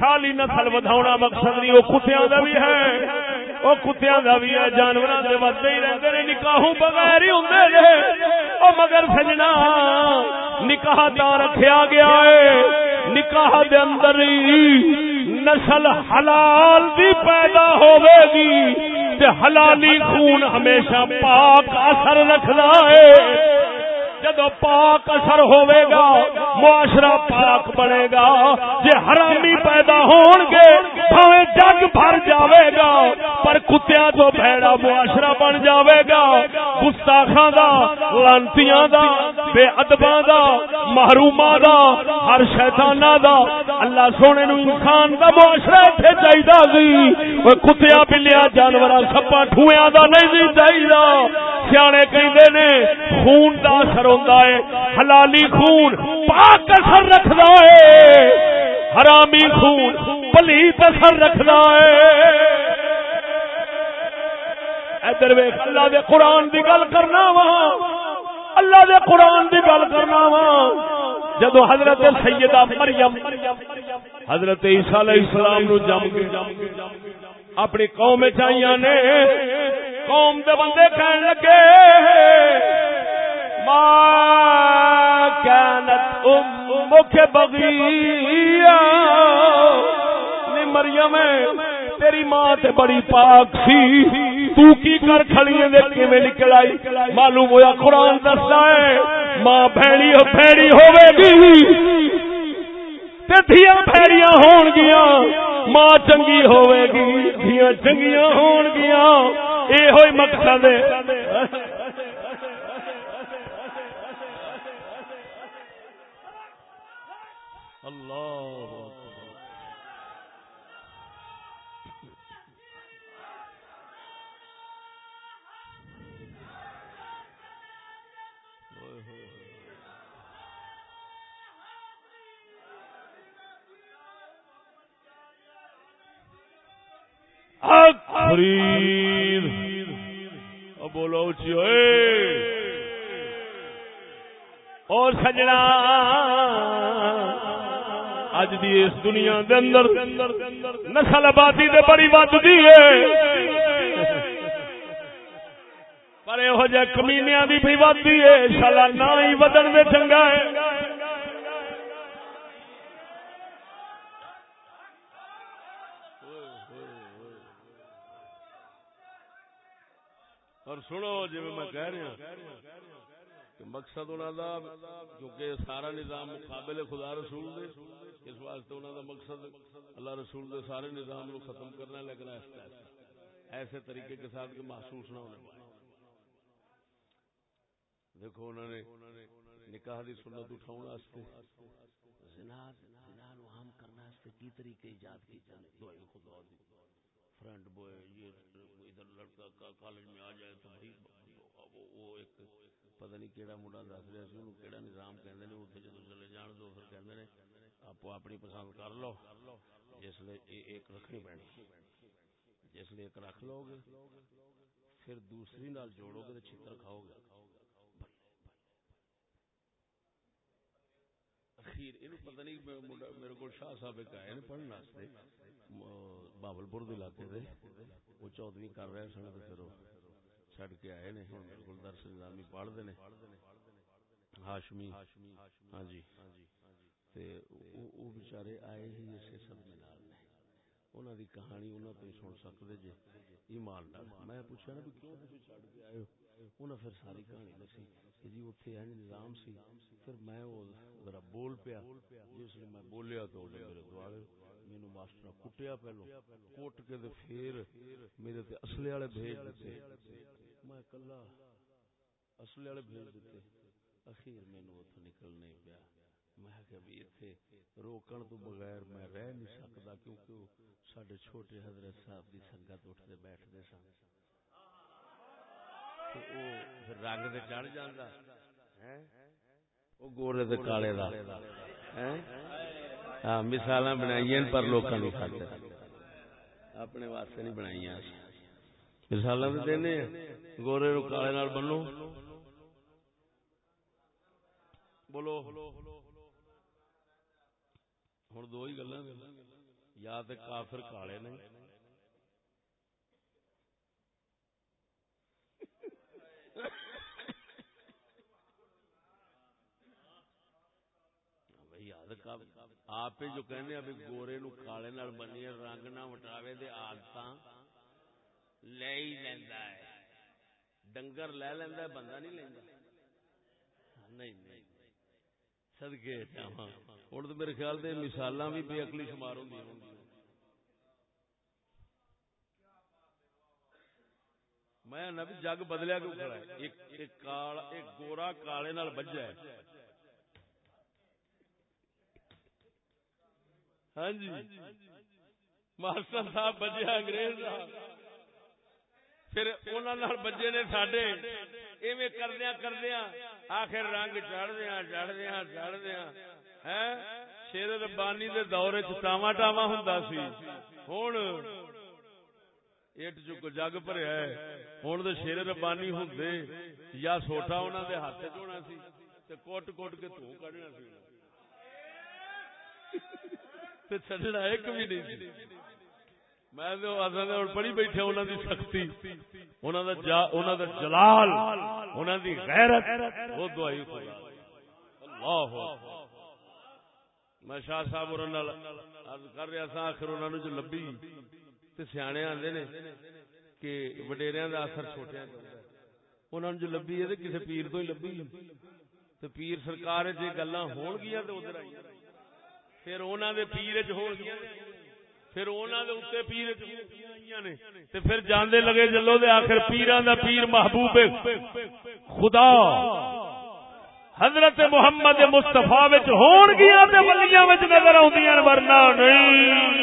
خالی نسل بدھاونا مقصد نہیں، وہ کتیاں دا بھی ہے۔ وہ کتیاں دا بھی ہے، جانوراں دے ودے ہی رہندے نے، نکاحوں بغیر ہی ہوندے نے۔ او مگر سجنا، نکاح دا رکھیا گیا ہے۔ نکاح دے اندر ہی نسل حلال بھی پیدا ہوے گی۔ تے حلالی خون ہمیشہ پاک اثر رکھنا ہے۔ جدو پاک اثر ہوے گا، معاشرہ پاک بنے گا۔ جے حرامی پیدا ہون گے بھاویں جگ بھر جاوے گا۔ پر کتیاں تو بھڑا معاشرہ بن جاوے گا، گستاخاں دا، لانتیاں دا بے ادبا دا محروما دا، ہر شیطانہ دا۔ اللہ سونے نو انسان دا معاشرہ اتنے چاہیے سی۔ وہ کتیا بلیا جانور سپا ٹھویا دا نہیں سی چاہیے سیانے کہندے نے، خون دا اثر ہوندا ہے، حلالی خون پاک اثر رکھدا ہے۔ حرامی خون پلیت اثر رکھدا ہے۔ ادھر ویخ اللہ دے قرآن دی گل کرنا وا اللہ دے قرآن دی گل کرنا وا. جدو حضرت سیدہ مریم، حضرت عیسیٰ علیہ السلام نو جم کے اپنی قوم چاہیے نے، قوم دے بندے کہن لگے ماں كانت امك بغيا مریم تیری ماں تے بڑی پاک سی۔ تو کی کر کھڑی دے کیویں نکل آئی؟ معلوم ہویا قرآن دستا ہے، ماں بھڑی ہو بھڑی ہوے گی تے دھیاں بھڑیاں ہون گیاں ماں چنگی ہوے گی دھیاں چنگیاں ہون گیاں اے ہوئی مقصد ہے۔ اللہ۔ فرید بولو اچھی اور سجنا اج دی اس دنیا دے اندر نسل آبادی دے بڑی ودتی ہے۔ پر یہو جہ کمینیا بھی بھی ودتی ہے شالا نہ ہی ودن میں چنگا ہے۔ سنو جی میں کہہ رہا کہ مقصد انہوں دا کیونکہ سارا نظام مقابل خدا رسول دے، اس واسطے انہوں دا مقصد اللہ رسول دے سارے نظام کو ختم کرنا لیکن ایسے طریقے کے ساتھ کہ محسوس نہ ہونے دیکھو انہوں نے نکاح دی سنت اٹھاؤں واسطے زنا زنا نو عام کرنا اس کی طریقے ایجاد کی جانے دعائی خدا دی۔ فرینڈ بوائے یہ ادھر لڑکا کالج میں آ جائے تو بھائی، وہ ایک پتہ نہیں کیڑا منڈا دس رہا سی، انہوں کیڑا نظام کہندے نے، اوتھے جدوں چلے جان تو پھر کہندے نے، آپ اپنی پسند کر لو، جس لے ایک رکھنی پینی۔ جس لے ایک رکھ لو گے، پھر دوسری نال جوڑو گے تو چھتر کھاؤ گے۔ اخیر اینو پتہ نہیں میرے کو شاہ صاحب ایک آئے نے پڑھنے واسطے بہبل پور علاقے دے، وہ چودویں کر رہے سن تو پھر چڈ کے آئے نے گلدرس نظامی پڑھ دے ہاشمی ہاں جی تے او بیچارے آئے ہی اسے سب نال نے۔ انہاں دی کہانی انہاں تو سن سکدے جے ایمان نال۔ میں پوچھا نا بھی کیوں تسی چھڈ کے آئے ہو؟ انہاں پھر ساری کہانی دسی کہ جی اوتھے این نظام سی۔ پھر میں او ذرا بول پیا۔ جس نے میں بولیا تو میرے دوارے مینو ماسٹر کٹیا پہلو۔ کوٹ کے دے پھر میرے تے اصلے والے بھیج دیتے۔ میں کلا اصلے والے بھیج دیتے۔ اخیر مینو اتو نکل نہیں پیا۔ میں کہ بھی اتنے روکن تو بغیر میں رہ نہیں سکتا کیونکہ سڈے چھوٹے حضرت صاحب کی سنگت اٹھتے بیٹھتے سن۔ رنگ سے چڑھ جانا وہ گورے کالے کا ہاں مثال بنائی پر لوگ نہیں کھاتے اپنے واسطے نہیں بنائی مثال تو دینے گورے نو کالے بنو۔ بولو۔ ہوں دو ہی گلا یا تو کافر کالے نہیں۔ آپ جو کہنے ابھی گورے نو کالے نال بنی رنگ نہ وٹاوے دے آدت لے ہی لینا ہے۔ ڈنگر لے لینا ہے، بندہ نہیں لینا نہیں نہیں۔ سدکے ہوں تو میرے خیال سے مثال بھی بے اکلی شمار ہوں میں نہ جگ بدلیا کیوں کھڑا ہے؟ ایک ایک کالا ایک گورا کالے نال بجا ہے۔ ہاں جی۔ ماسٹر صاحب بجے انگریز پھر انہوں بجے نے سڈے ایویں کردیا کردیا آخر رنگ چڑھدیا چڑھدیا چڑھدیا ہے شیر ربانی دے دور چاوا ٹاوا ہوں سی۔ ہوں چک جگ بھریا ہوں تو شیر ربانی ہوں یا سوٹا انہوں دے ہاتھ چونا سی۔ کوٹ کوٹ کے تو کھڑنا سی۔ تے چڈنا ایک بھی نہیں میں پڑھی بیٹھے انہوں دی سختی انہوں دا جا انہاں دا جلال انہوں دی غیرت، وہ دعائی خدا اللہ میں شاہ صاحب کر رہا سا آخر انہوں نے جو لبی سیانے آدھے نے کہ وڈیریا کا اثر چھوٹیا انہوں نے جو لبی ہے کسی پیر تو ہی لبی تو پیر سرکار جی گلا ہون گیا تو ادھر آئی۔ پھر انہوں نے پیر چ ہو گیا پھر انہوں نے اتنے پیر پھر جانے لگے جلو دے آخر پیران دا پیر محبوب خدا، حضرت محمد مستفا ہون گیا تے ولیاں وچ نظر آدی ورنہ نہیں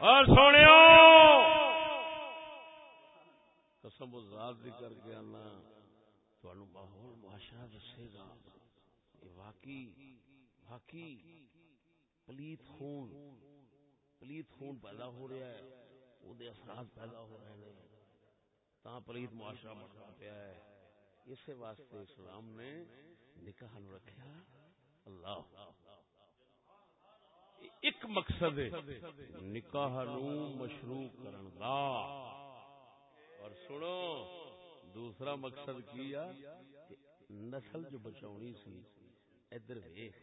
اور سونے قسم دی کر کے آنا تھانو ماحول معاشرہ دسے گا۔ واقعی واقعی پلیت خون پلیت خون پیدا ہو رہا ہے۔ وہ اثرات پیدا ہو رہے ہیں۔ تا پلیت معاشرہ بنتا پیا ہے۔ اسی واسطے اسلام نے نکاح نو رکھا اللہ۔ ایک مقصد نکاح نو مشروع کرن دا۔ اور سنو۔ دوسرا مقصد کیا کہ نسل جو بچاونی سی، ادھر ویخ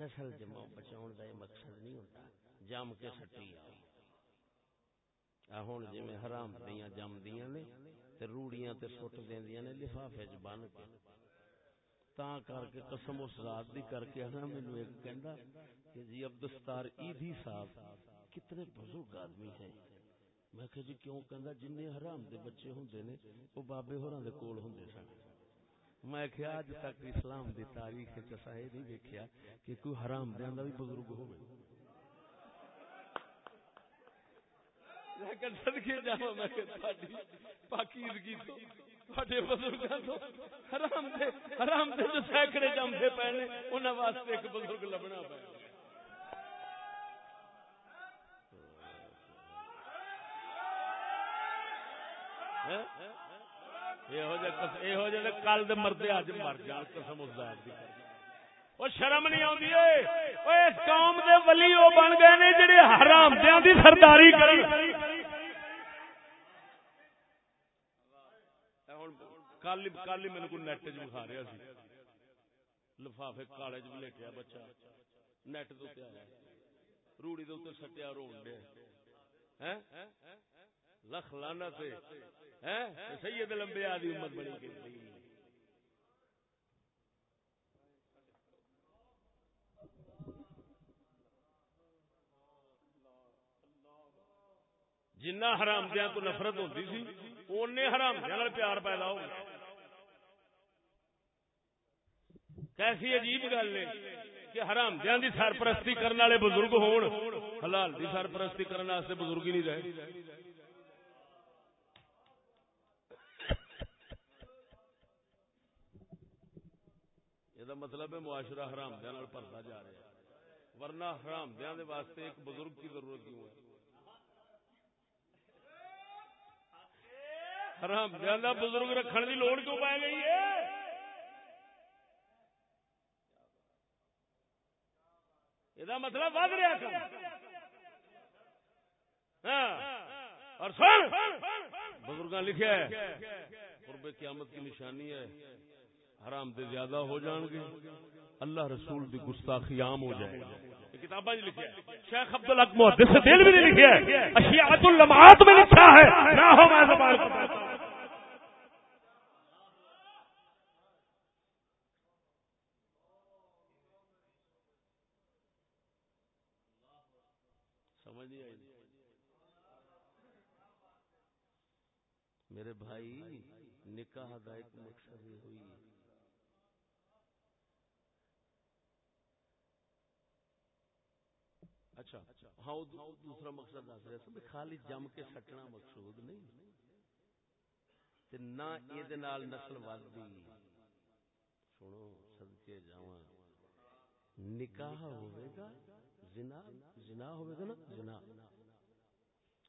نسل جمع بچاؤ دا مقصد نہیں ہوتا، جم کے سٹی آ۔ ہوں جی حرام دیاں جم دیاں نے تے روڑیاں تے سٹ دیندیاں نے لفافے چ بن کے۔ تا کر کے قسم اس ذات دی کر کے ہنا مینوں ایک کہندا کہ جی عبدالستار ایدھی صاحب کتنے بزرگ آدمی ہیں۔ میں کہ جی کیوں کہندا جن حرام دے بچے ہوندے نے او بابے ہوراں دے کول ہوندے سن۔ میں کہ اج تک اسلام دی تاریخ وچ اسا اے نہیں ویکھیا کہ کوئی حرام دے دا بھی بزرگ ہوے لیکن صدقے جاواں میں کہ تہاڈی پاکیزگی تو، تہاڈے بزرگاں تو حرام دے حرام دے جو سینکڑے جمدے پے نے، انہاں واسطے ایک بزرگ لبنا پیا کل مردے اج مر جان، قسم وہ شرم نہیں اس قوم دے ولی وہ بن گئے نے جڑے حرام دیاں دی سرداری کری۔ کل کل ہی میرے کو نیٹ بخا رہا سی۔ لفافے کالے چ لیٹیا بچہ۔ نیٹ آیا۔ روڑی دے سٹیا رو لکھ لانا سے۔ سید لمبے آدھی امت بڑی گئی۔ جنہ حرام دیا تو نفرت ہوتی سی اُن حرام دیا پیار پیدا ہو کیسی عجیب گل ہے کہ حرام دیا دی سرپرستی کرنے والے بزرگ ہون، حلال دی سرپرستی کرنے بزرگ ہی نہیں رہے۔ یہ مطلب ہے معاشرہ حرام دیا پرتا جا رہا ہے۔ ورنہ حرام دیا واسطے ایک بزرگ کی ضرورت کیوں ہے؟ حرام دیا بزرگ رکھنے کی لوڑ کیوں پائی گئی ہے؟ یہ مطلب ود رہا ہاں۔ اور سن! بزرگ لکھا ہے، قرب قیامت کی نشانی ہے۔ حرام دے زیادہ ہو جان گے۔ اللہ رسول دی گستاخی عام ہو جائے کتاباں ہے شیخ عبد الحق محدث ہے اللمعات میں لکھا ہے۔ نہ ہو زبان میرے بھائی نکاح دا ایک مقصد ہوئی۔ اچھا ہاں دوسرا مقصد دس رہا سر خالی جم کے سٹنا مقصود نہیں۔ نہ یہ نسل ودی سنو سدکے جا نکاح ہوئے گا۔ زنا زنا ہوئے گا نا؟ زنا۔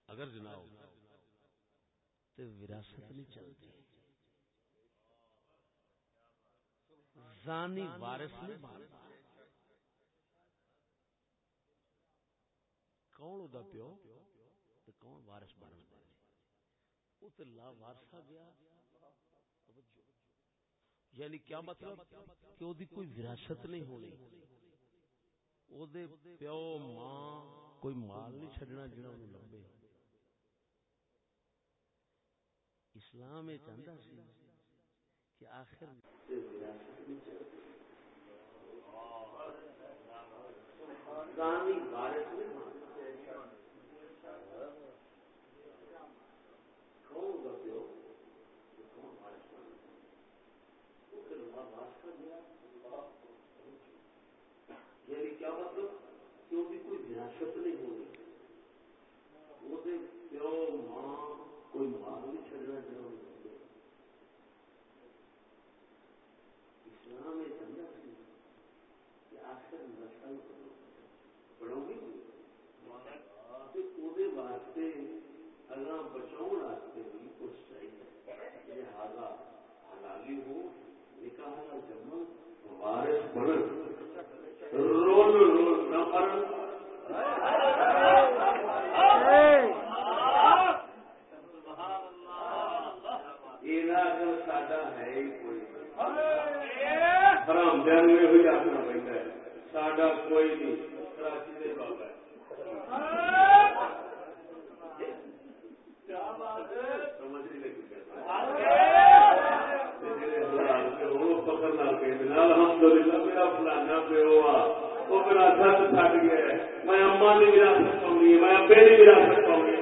اگر زنا ہوگا تو وراثت نہیں چلتی۔ زانی وارث نہیں بنتا کون ادا پیو تو کون وارث بن وہ تو لا وارسا گیا یعنی کیا مطلب کہ وہ کوئی وراثت نہیں ہونی او دے پیو ماں کوئی مال نہیں چڈنا جڑا لمبے اسلام یہ چاہتا سی کہ آخر یعنی کیا مطلب کیونکہ کوئی وراثت نہیں ہونی وہ پیو ماں کوئی مال نہیں چڑنا چاہوں اسلام یہ چاہتا سی کہ آخر نسل پڑھو گی واسطے اگاں بچاؤ واسطے بھی کچھ چاہیے لہذا حلالی ہو نکاح کا جمع وارث بڑھ رول رول نہ پڑھ حرام دین ہوئی آخنا پہنتا ہے ساڈا کوئی نہیں کراچی دے بابا وہ میرا گیا میں اما وراثت پاؤنی ہے میں ابے وراثت پاؤنی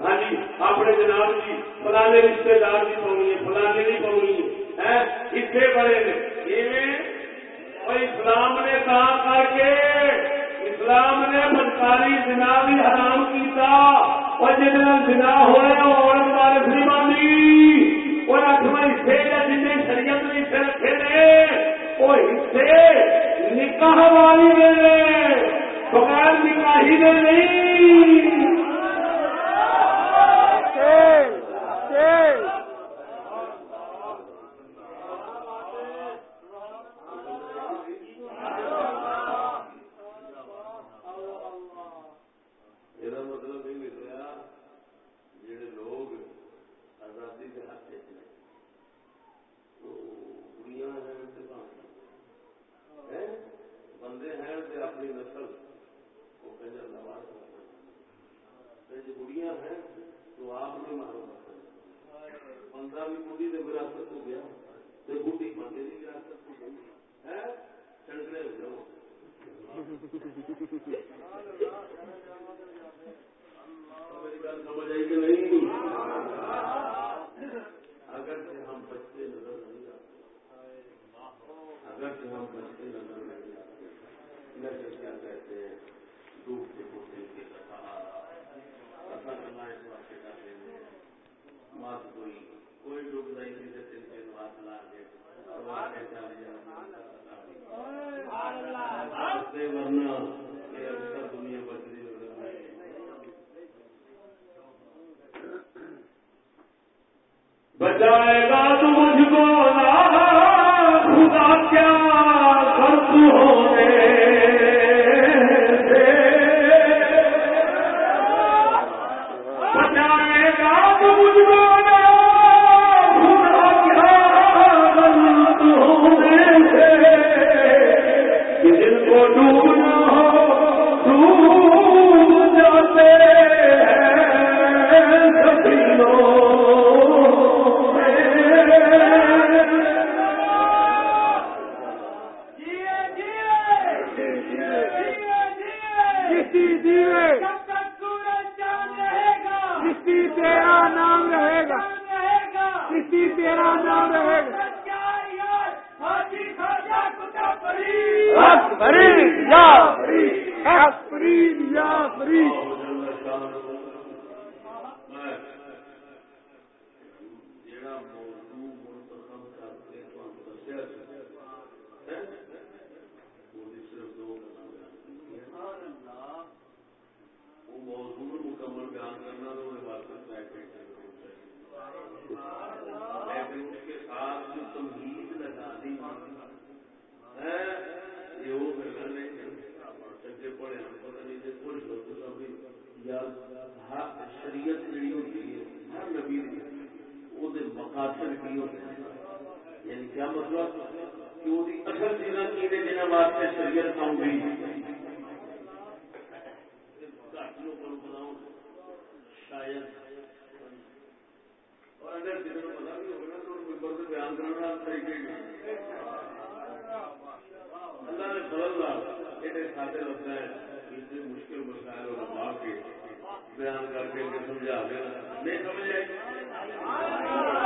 ہاں جی اپنے جناب جی فلانے رشتے دار کی پاؤنی ہے فلانے کی پاؤنی ہے اتنے بڑے اور اسلام نے کام کر کے اسلام نے بدکاری جنا بھی حرام کیتا اور جن جنا ہوا عورت بارش نہیں باندھی اور اٹھواں حصے یا جن شریعت نے حصے رکھے نے، وہ حصے نکاح والی نے بغیر نکاحی نے نہیں۔ لحاظ سے تو دنیا ہے۔ تو کہاں ہے بندے ہیں کہ اپنی نسل کو پہلے نواز بڑیاں ہیں تو آپ نے معلوم پندرہویں بڑھی نے وراثت کو گیا تو بڑھی بندے کی وراثت کو گئی ہے چڑکنے لگو دنیا بچائے گا تو مجھے حاصل کی ہوتی یعنی کیا مطلب کہ اصل چیزیں کی نے واسطے شریعت آؤں گی۔ بیان مسائل کر کے سمجھا دینا۔ نہیں سمجھ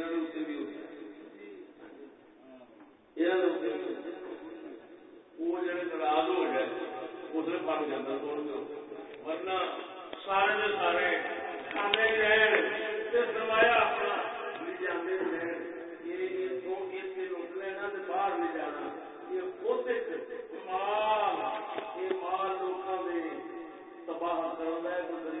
مال یہ تباہ کر